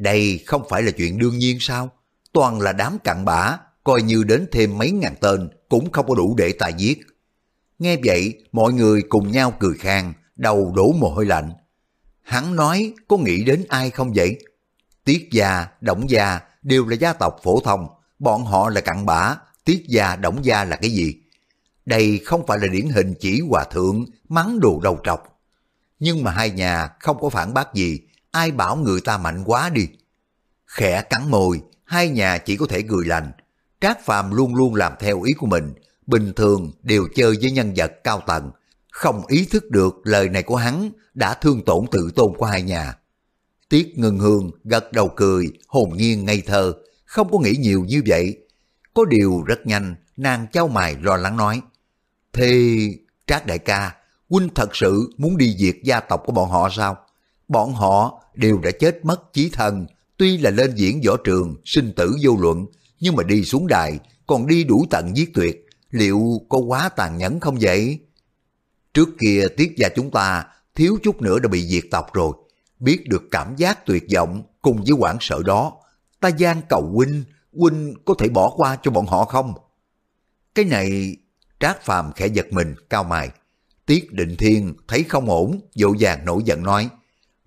đây không phải là chuyện đương nhiên sao? Toàn là đám cặn bã, coi như đến thêm mấy ngàn tên cũng không có đủ để tài giết. Nghe vậy, mọi người cùng nhau cười khang, đầu đổ mồ hôi lạnh. Hắn nói có nghĩ đến ai không vậy? Tiết gia, Đổng gia đều là gia tộc phổ thông, bọn họ là cặn bã, Tiết gia, Đổng gia là cái gì? Đây không phải là điển hình chỉ hòa thượng mắng đồ đầu trọc. Nhưng mà hai nhà không có phản bác gì, ai bảo người ta mạnh quá đi. Khẽ cắn môi, hai nhà chỉ có thể cười lành. Trác Phàm luôn luôn làm theo ý của mình, bình thường đều chơi với nhân vật cao tầng, không ý thức được lời này của hắn đã thương tổn tự tôn của hai nhà. Tiết Ngân Hương gật đầu cười, hồn nhiên ngây thơ, không có nghĩ nhiều như vậy. Có điều rất nhanh, nàng trao mày lo lắng nói. Thế Trác đại ca, huynh thật sự muốn đi diệt gia tộc của bọn họ sao? Bọn họ đều đã chết mất chí thân, tuy là lên diễn võ trường, sinh tử vô luận, nhưng mà đi xuống đài, còn đi đủ tận giết tuyệt, liệu có quá tàn nhẫn không vậy? Trước kia tiết gia chúng ta thiếu chút nữa đã bị diệt tộc rồi, biết được cảm giác tuyệt vọng cùng với quảng sợ đó, ta gian cầu huynh, huynh có thể bỏ qua cho bọn họ không? Cái này, Trác Phàm khẽ giật mình, cao mày. Tiết Định Thiên thấy không ổn, dỗ dàng nổi giận nói,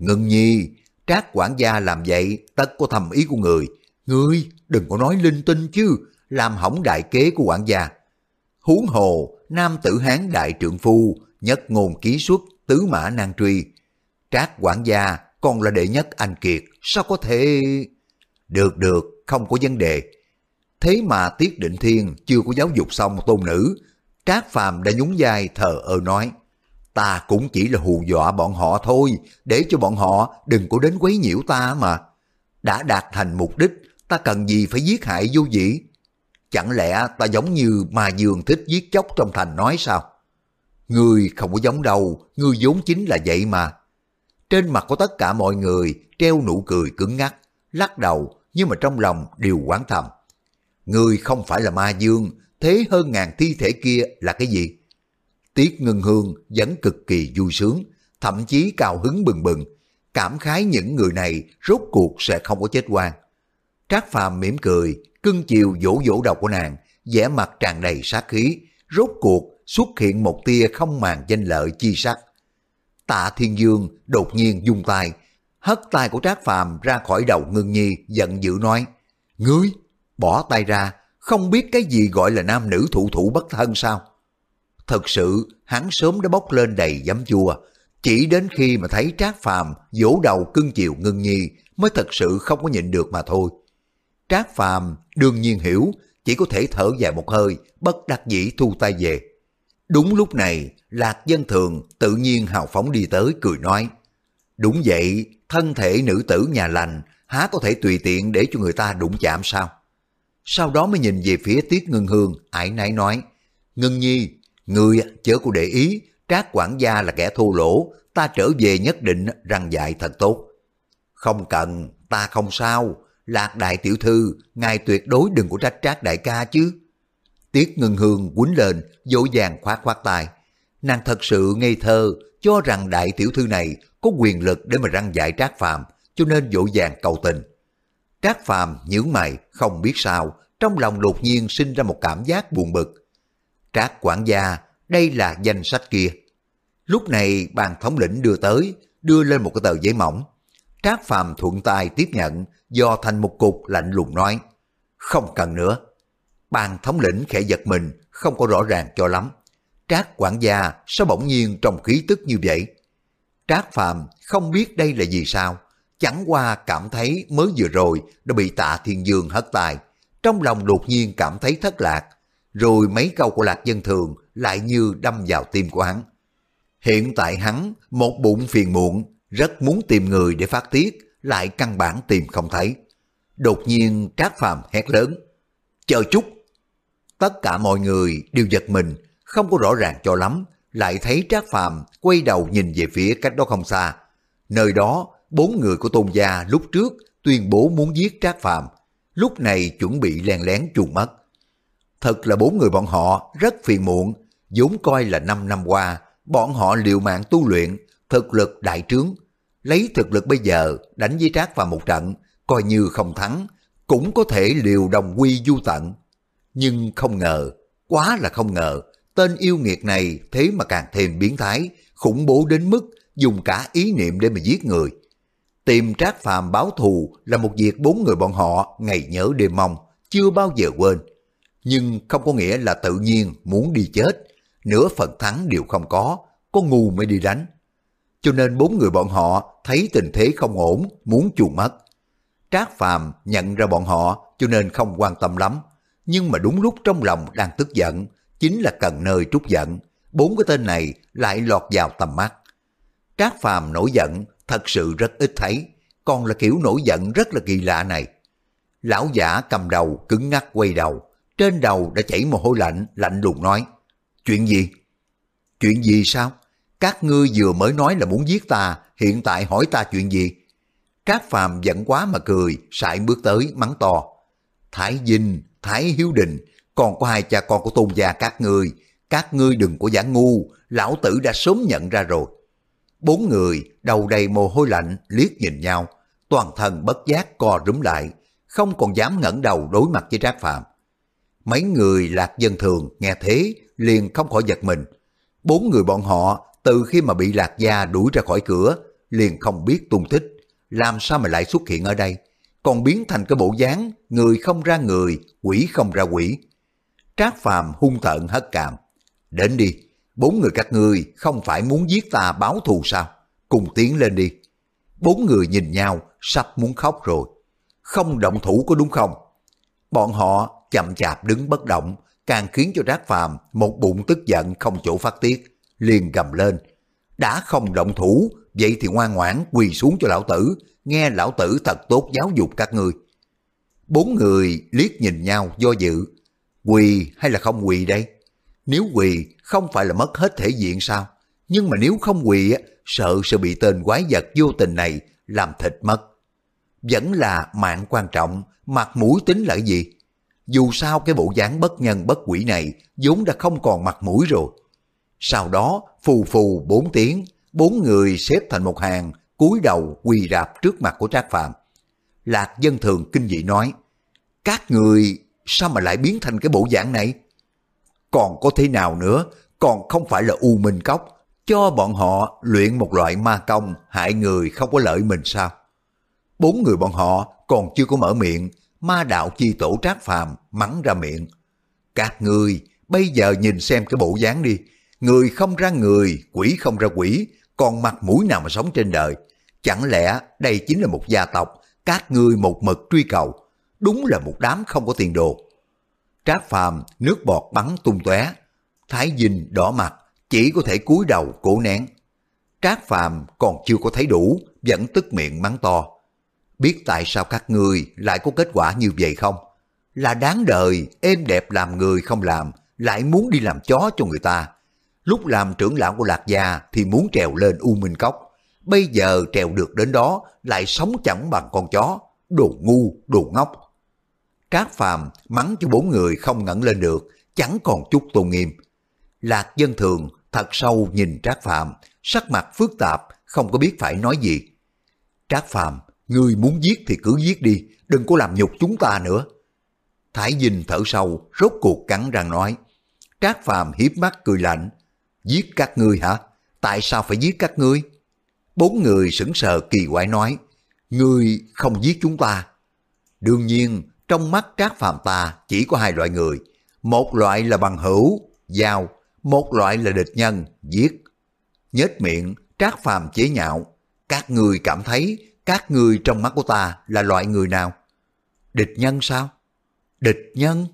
Ngân nhi, Trác quản gia làm vậy tất có thầm ý của người, ngươi đừng có nói linh tinh chứ, làm hỏng đại kế của quản gia. Huống hồ, nam tử hán đại trượng phu, nhất ngôn ký xuất, tứ mã nan truy. Trác quản gia còn là đệ nhất anh kiệt, sao có thể... Được được, không có vấn đề. Thế mà Tiết Định Thiên chưa có giáo dục xong tôn nữ, Trác Phàm đã nhún vai thờ ơ nói, ta cũng chỉ là hù dọa bọn họ thôi, để cho bọn họ đừng có đến quấy nhiễu ta mà. Đã đạt thành mục đích, ta cần gì phải giết hại vô dĩ? Chẳng lẽ ta giống như mà dương thích giết chóc trong thành nói sao? Ngươi không có giống đâu, ngươi vốn chính là vậy mà. Trên mặt của tất cả mọi người treo nụ cười cứng ngắc, lắc đầu nhưng mà trong lòng đều quán thầm. Ngươi không phải là ma dương, thế hơn ngàn thi thể kia là cái gì? Tiết Ngân Hương vẫn cực kỳ vui sướng, thậm chí cao hứng bừng bừng, cảm khái những người này rốt cuộc sẽ không có chết quan. Trác Phàm mỉm cười, cưng chiều vỗ vỗ đầu của nàng, vẻ mặt tràn đầy sát khí, rốt cuộc xuất hiện một tia không màng danh lợi chi sắc. Tạ Thiên Dương đột nhiên dung tay, hất tay của Trác Phàm ra khỏi đầu Ngân Nhi, giận dữ nói, Ngươi, bỏ tay ra, không biết cái gì gọi là nam nữ thụ thủ bất thân sao? Thật sự, hắn sớm đã bốc lên đầy giấm chua, chỉ đến khi mà thấy Trác Phàm vỗ đầu cưng chiều Ngân Nhi mới thật sự không có nhịn được mà thôi. Trác Phàm đương nhiên hiểu, chỉ có thể thở dài một hơi, bất đắc dĩ thu tay về. Đúng lúc này, Lạc Dân Thường tự nhiên hào phóng đi tới cười nói, Đúng vậy, thân thể nữ tử nhà lành há có thể tùy tiện để cho người ta đụng chạm sao? Sau đó mới nhìn về phía Tiết Ngân Hương, ải nãy nói, Ngân Nhi, người chớ có để ý, trác quản gia là kẻ thô lỗ, ta trở về nhất định răng dạy thật tốt. Không cần, ta không sao, lạc đại tiểu thư, ngài tuyệt đối đừng có trách trác đại ca chứ. Tiết Ngân Hương quýnh lên, dỗ dàng khoát khoát tay. Nàng thật sự ngây thơ, cho rằng đại tiểu thư này có quyền lực để mà răng dạy trác phàm, cho nên dỗ dàng cầu tình. Trác phàm nhướng mày, không biết sao, trong lòng đột nhiên sinh ra một cảm giác buồn bực. Trác quản gia, đây là danh sách kia. Lúc này bàn thống lĩnh đưa tới, đưa lên một cái tờ giấy mỏng. Trác phàm thuận tay tiếp nhận, do thành một cục lạnh lùng nói. Không cần nữa. Bàn thống lĩnh khẽ giật mình, không có rõ ràng cho lắm. Trác quản gia sao bỗng nhiên trong khí tức như vậy? Trác Phàm không biết đây là gì sao, chẳng qua cảm thấy mới vừa rồi đã bị tạ thiên dương hất tài. Trong lòng đột nhiên cảm thấy thất lạc, rồi mấy câu của lạc dân thường lại như đâm vào tim của hắn. Hiện tại hắn một bụng phiền muộn, rất muốn tìm người để phát tiết, lại căn bản tìm không thấy. Đột nhiên Trác Phàm hét lớn, chờ chút. Tất cả mọi người đều giật mình, không có rõ ràng cho lắm, lại thấy Trác Phàm quay đầu nhìn về phía cách đó không xa. Nơi đó, bốn người của Tôn Gia lúc trước tuyên bố muốn giết Trác Phàm, lúc này chuẩn bị len lén chuồn mất. Thật là bốn người bọn họ rất phiền muộn, vốn coi là năm năm qua, bọn họ liều mạng tu luyện, thực lực đại trướng. Lấy thực lực bây giờ đánh với Trác vào một trận, coi như không thắng, cũng có thể liều đồng quy du tận. Nhưng không ngờ, quá là không ngờ, tên yêu nghiệt này thế mà càng thêm biến thái, khủng bố đến mức dùng cả ý niệm để mà giết người. Tìm Trác Phàm báo thù là một việc bốn người bọn họ ngày nhớ đêm mong, chưa bao giờ quên. Nhưng không có nghĩa là tự nhiên muốn đi chết, nửa phần thắng đều không có, có ngu mới đi đánh. Cho nên bốn người bọn họ thấy tình thế không ổn, muốn chuồn mất. Trác Phàm nhận ra bọn họ cho nên không quan tâm lắm. Nhưng mà đúng lúc trong lòng đang tức giận, chính là cần nơi trút giận. Bốn cái tên này lại lọt vào tầm mắt. Trác Phàm nổi giận thật sự rất ít thấy, còn là kiểu nổi giận rất là kỳ lạ này. Lão giả cầm đầu cứng ngắc quay đầu, trên đầu đã chảy mồ hôi lạnh, lạnh lùng nói. Chuyện gì? Chuyện gì sao? Các ngươi vừa mới nói là muốn giết ta, hiện tại hỏi ta chuyện gì? Trác Phàm giận quá mà cười, sải bước tới, mắng to. Thái Vinh, Thái Hiếu Đình, còn có hai cha con của tôn gia các ngươi, các ngươi đừng có giả ngu, lão tử đã sớm nhận ra rồi. Bốn người đầu đầy mồ hôi lạnh liếc nhìn nhau, toàn thân bất giác co rúm lại, không còn dám ngẩng đầu đối mặt với Trác Phàm. Mấy người lạc dân thường nghe thế liền không khỏi giật mình. Bốn người bọn họ từ khi mà bị lạc gia đuổi ra khỏi cửa liền không biết tung tích, làm sao mà lại xuất hiện ở đây, còn biến thành cái bộ dáng người không ra người, quỷ không ra quỷ. Trác Phàm hung tợn hất càm. Đến đi, bốn người các ngươi không phải muốn giết ta báo thù sao? Cùng tiến lên đi. Bốn người nhìn nhau, sắp muốn khóc rồi. Không động thủ có đúng không? Bọn họ chậm chạp đứng bất động, càng khiến cho Trác Phàm một bụng tức giận không chỗ phát tiết, liền gầm lên. Đã không động thủ, vậy thì ngoan ngoãn quỳ xuống cho lão tử, nghe lão tử thật tốt giáo dục các ngươi. Bốn người liếc nhìn nhau do dự, quỳ hay là không quỳ đây? Nếu quỳ không phải là mất hết thể diện sao? Nhưng mà nếu không quỳ sợ sẽ bị tên quái vật vô tình này làm thịt mất. Vẫn là mạng quan trọng, mặt mũi tính là gì? Dù sao cái bộ dáng bất nhân bất quỷ này vốn đã không còn mặt mũi rồi. Sau đó phù phù bốn tiếng, bốn người xếp thành một hàng, cúi đầu quỳ rạp trước mặt của Trác phạm Lạc dân thường kinh dị nói, các người sao mà lại biến thành cái bộ dạng này? Còn có thế nào nữa, còn không phải là U Minh Cốc, cho bọn họ luyện một loại ma công hại người không có lợi mình sao? Bốn người bọn họ còn chưa có mở miệng, ma đạo chi tổ trác phàm mắng ra miệng. Các người bây giờ nhìn xem cái bộ dáng đi, người không ra người, quỷ không ra quỷ, còn mặt mũi nào mà sống trên đời. Chẳng lẽ đây chính là một gia tộc, các ngươi một mực truy cầu, đúng là một đám không có tiền đồ. Trác phàm nước bọt bắn tung tóe, Thái Dinh đỏ mặt, chỉ có thể cúi đầu cổ nén. Trác phàm còn chưa có thấy đủ, vẫn tức miệng mắng to. Biết tại sao các người lại có kết quả như vậy không? Là đáng đời, êm đẹp làm người không làm, lại muốn đi làm chó cho người ta. Lúc làm trưởng lão của Lạc Gia thì muốn trèo lên U Minh Cốc. Bây giờ trèo được đến đó lại sống chẳng bằng con chó. Đồ ngu, đồ ngốc. Trác Phàm mắng cho bốn người không ngẩng lên được, chẳng còn chút tôn nghiêm. Lạc dân thường thật sâu nhìn Trác Phàm sắc mặt phức tạp, không có biết phải nói gì. Trác Phàm Ngươi muốn giết thì cứ giết đi, đừng có làm nhục chúng ta nữa. Thái Dinh thở sâu, rốt cuộc cắn răng nói. Trác Phàm hiếp mắt cười lạnh. Giết các ngươi hả? Tại sao phải giết các ngươi? Bốn người sững sờ kỳ quái nói. Ngươi không giết chúng ta. Đương nhiên, trong mắt Trác Phàm ta chỉ có hai loại người. Một loại là bằng hữu, giao. Một loại là địch nhân, giết. Nhết miệng, Trác Phàm chế nhạo, các người cảm thấy các người trong mắt của ta là loại người nào? Địch nhân sao? Địch nhân?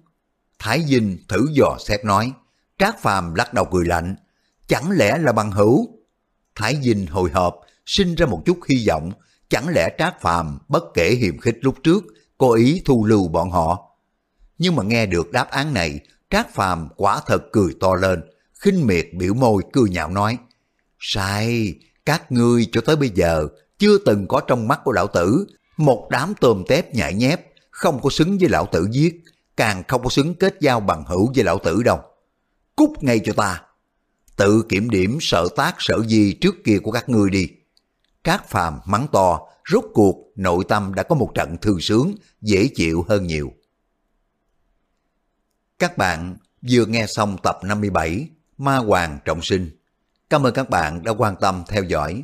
Thái Dinh thử dò xét nói, Trác Phàm lắc đầu cười lạnh, chẳng lẽ là bằng hữu? Thái Dinh hồi hộp, sinh ra một chút hy vọng, chẳng lẽ Trác Phàm bất kể hiềm khích lúc trước, cố ý thu lưu bọn họ. Nhưng mà nghe được đáp án này, Trác Phàm quả thật cười to lên, khinh miệt biểu môi cười nhạo nói, Sai, các ngươi cho tới bây giờ chưa từng có trong mắt của lão tử một đám tôm tép nhại nhép, không có xứng với lão tử giết, càng không có xứng kết giao bằng hữu với lão tử đâu. Cút ngay cho ta. Tự kiểm điểm sợ tác sợ gì trước kia của các ngươi đi. các phàm mắng to, rốt cuộc nội tâm đã có một trận thư sướng, dễ chịu hơn nhiều. Các bạn vừa nghe xong tập 57 Ma Hoàng Trọng Sinh. Cảm ơn các bạn đã quan tâm theo dõi.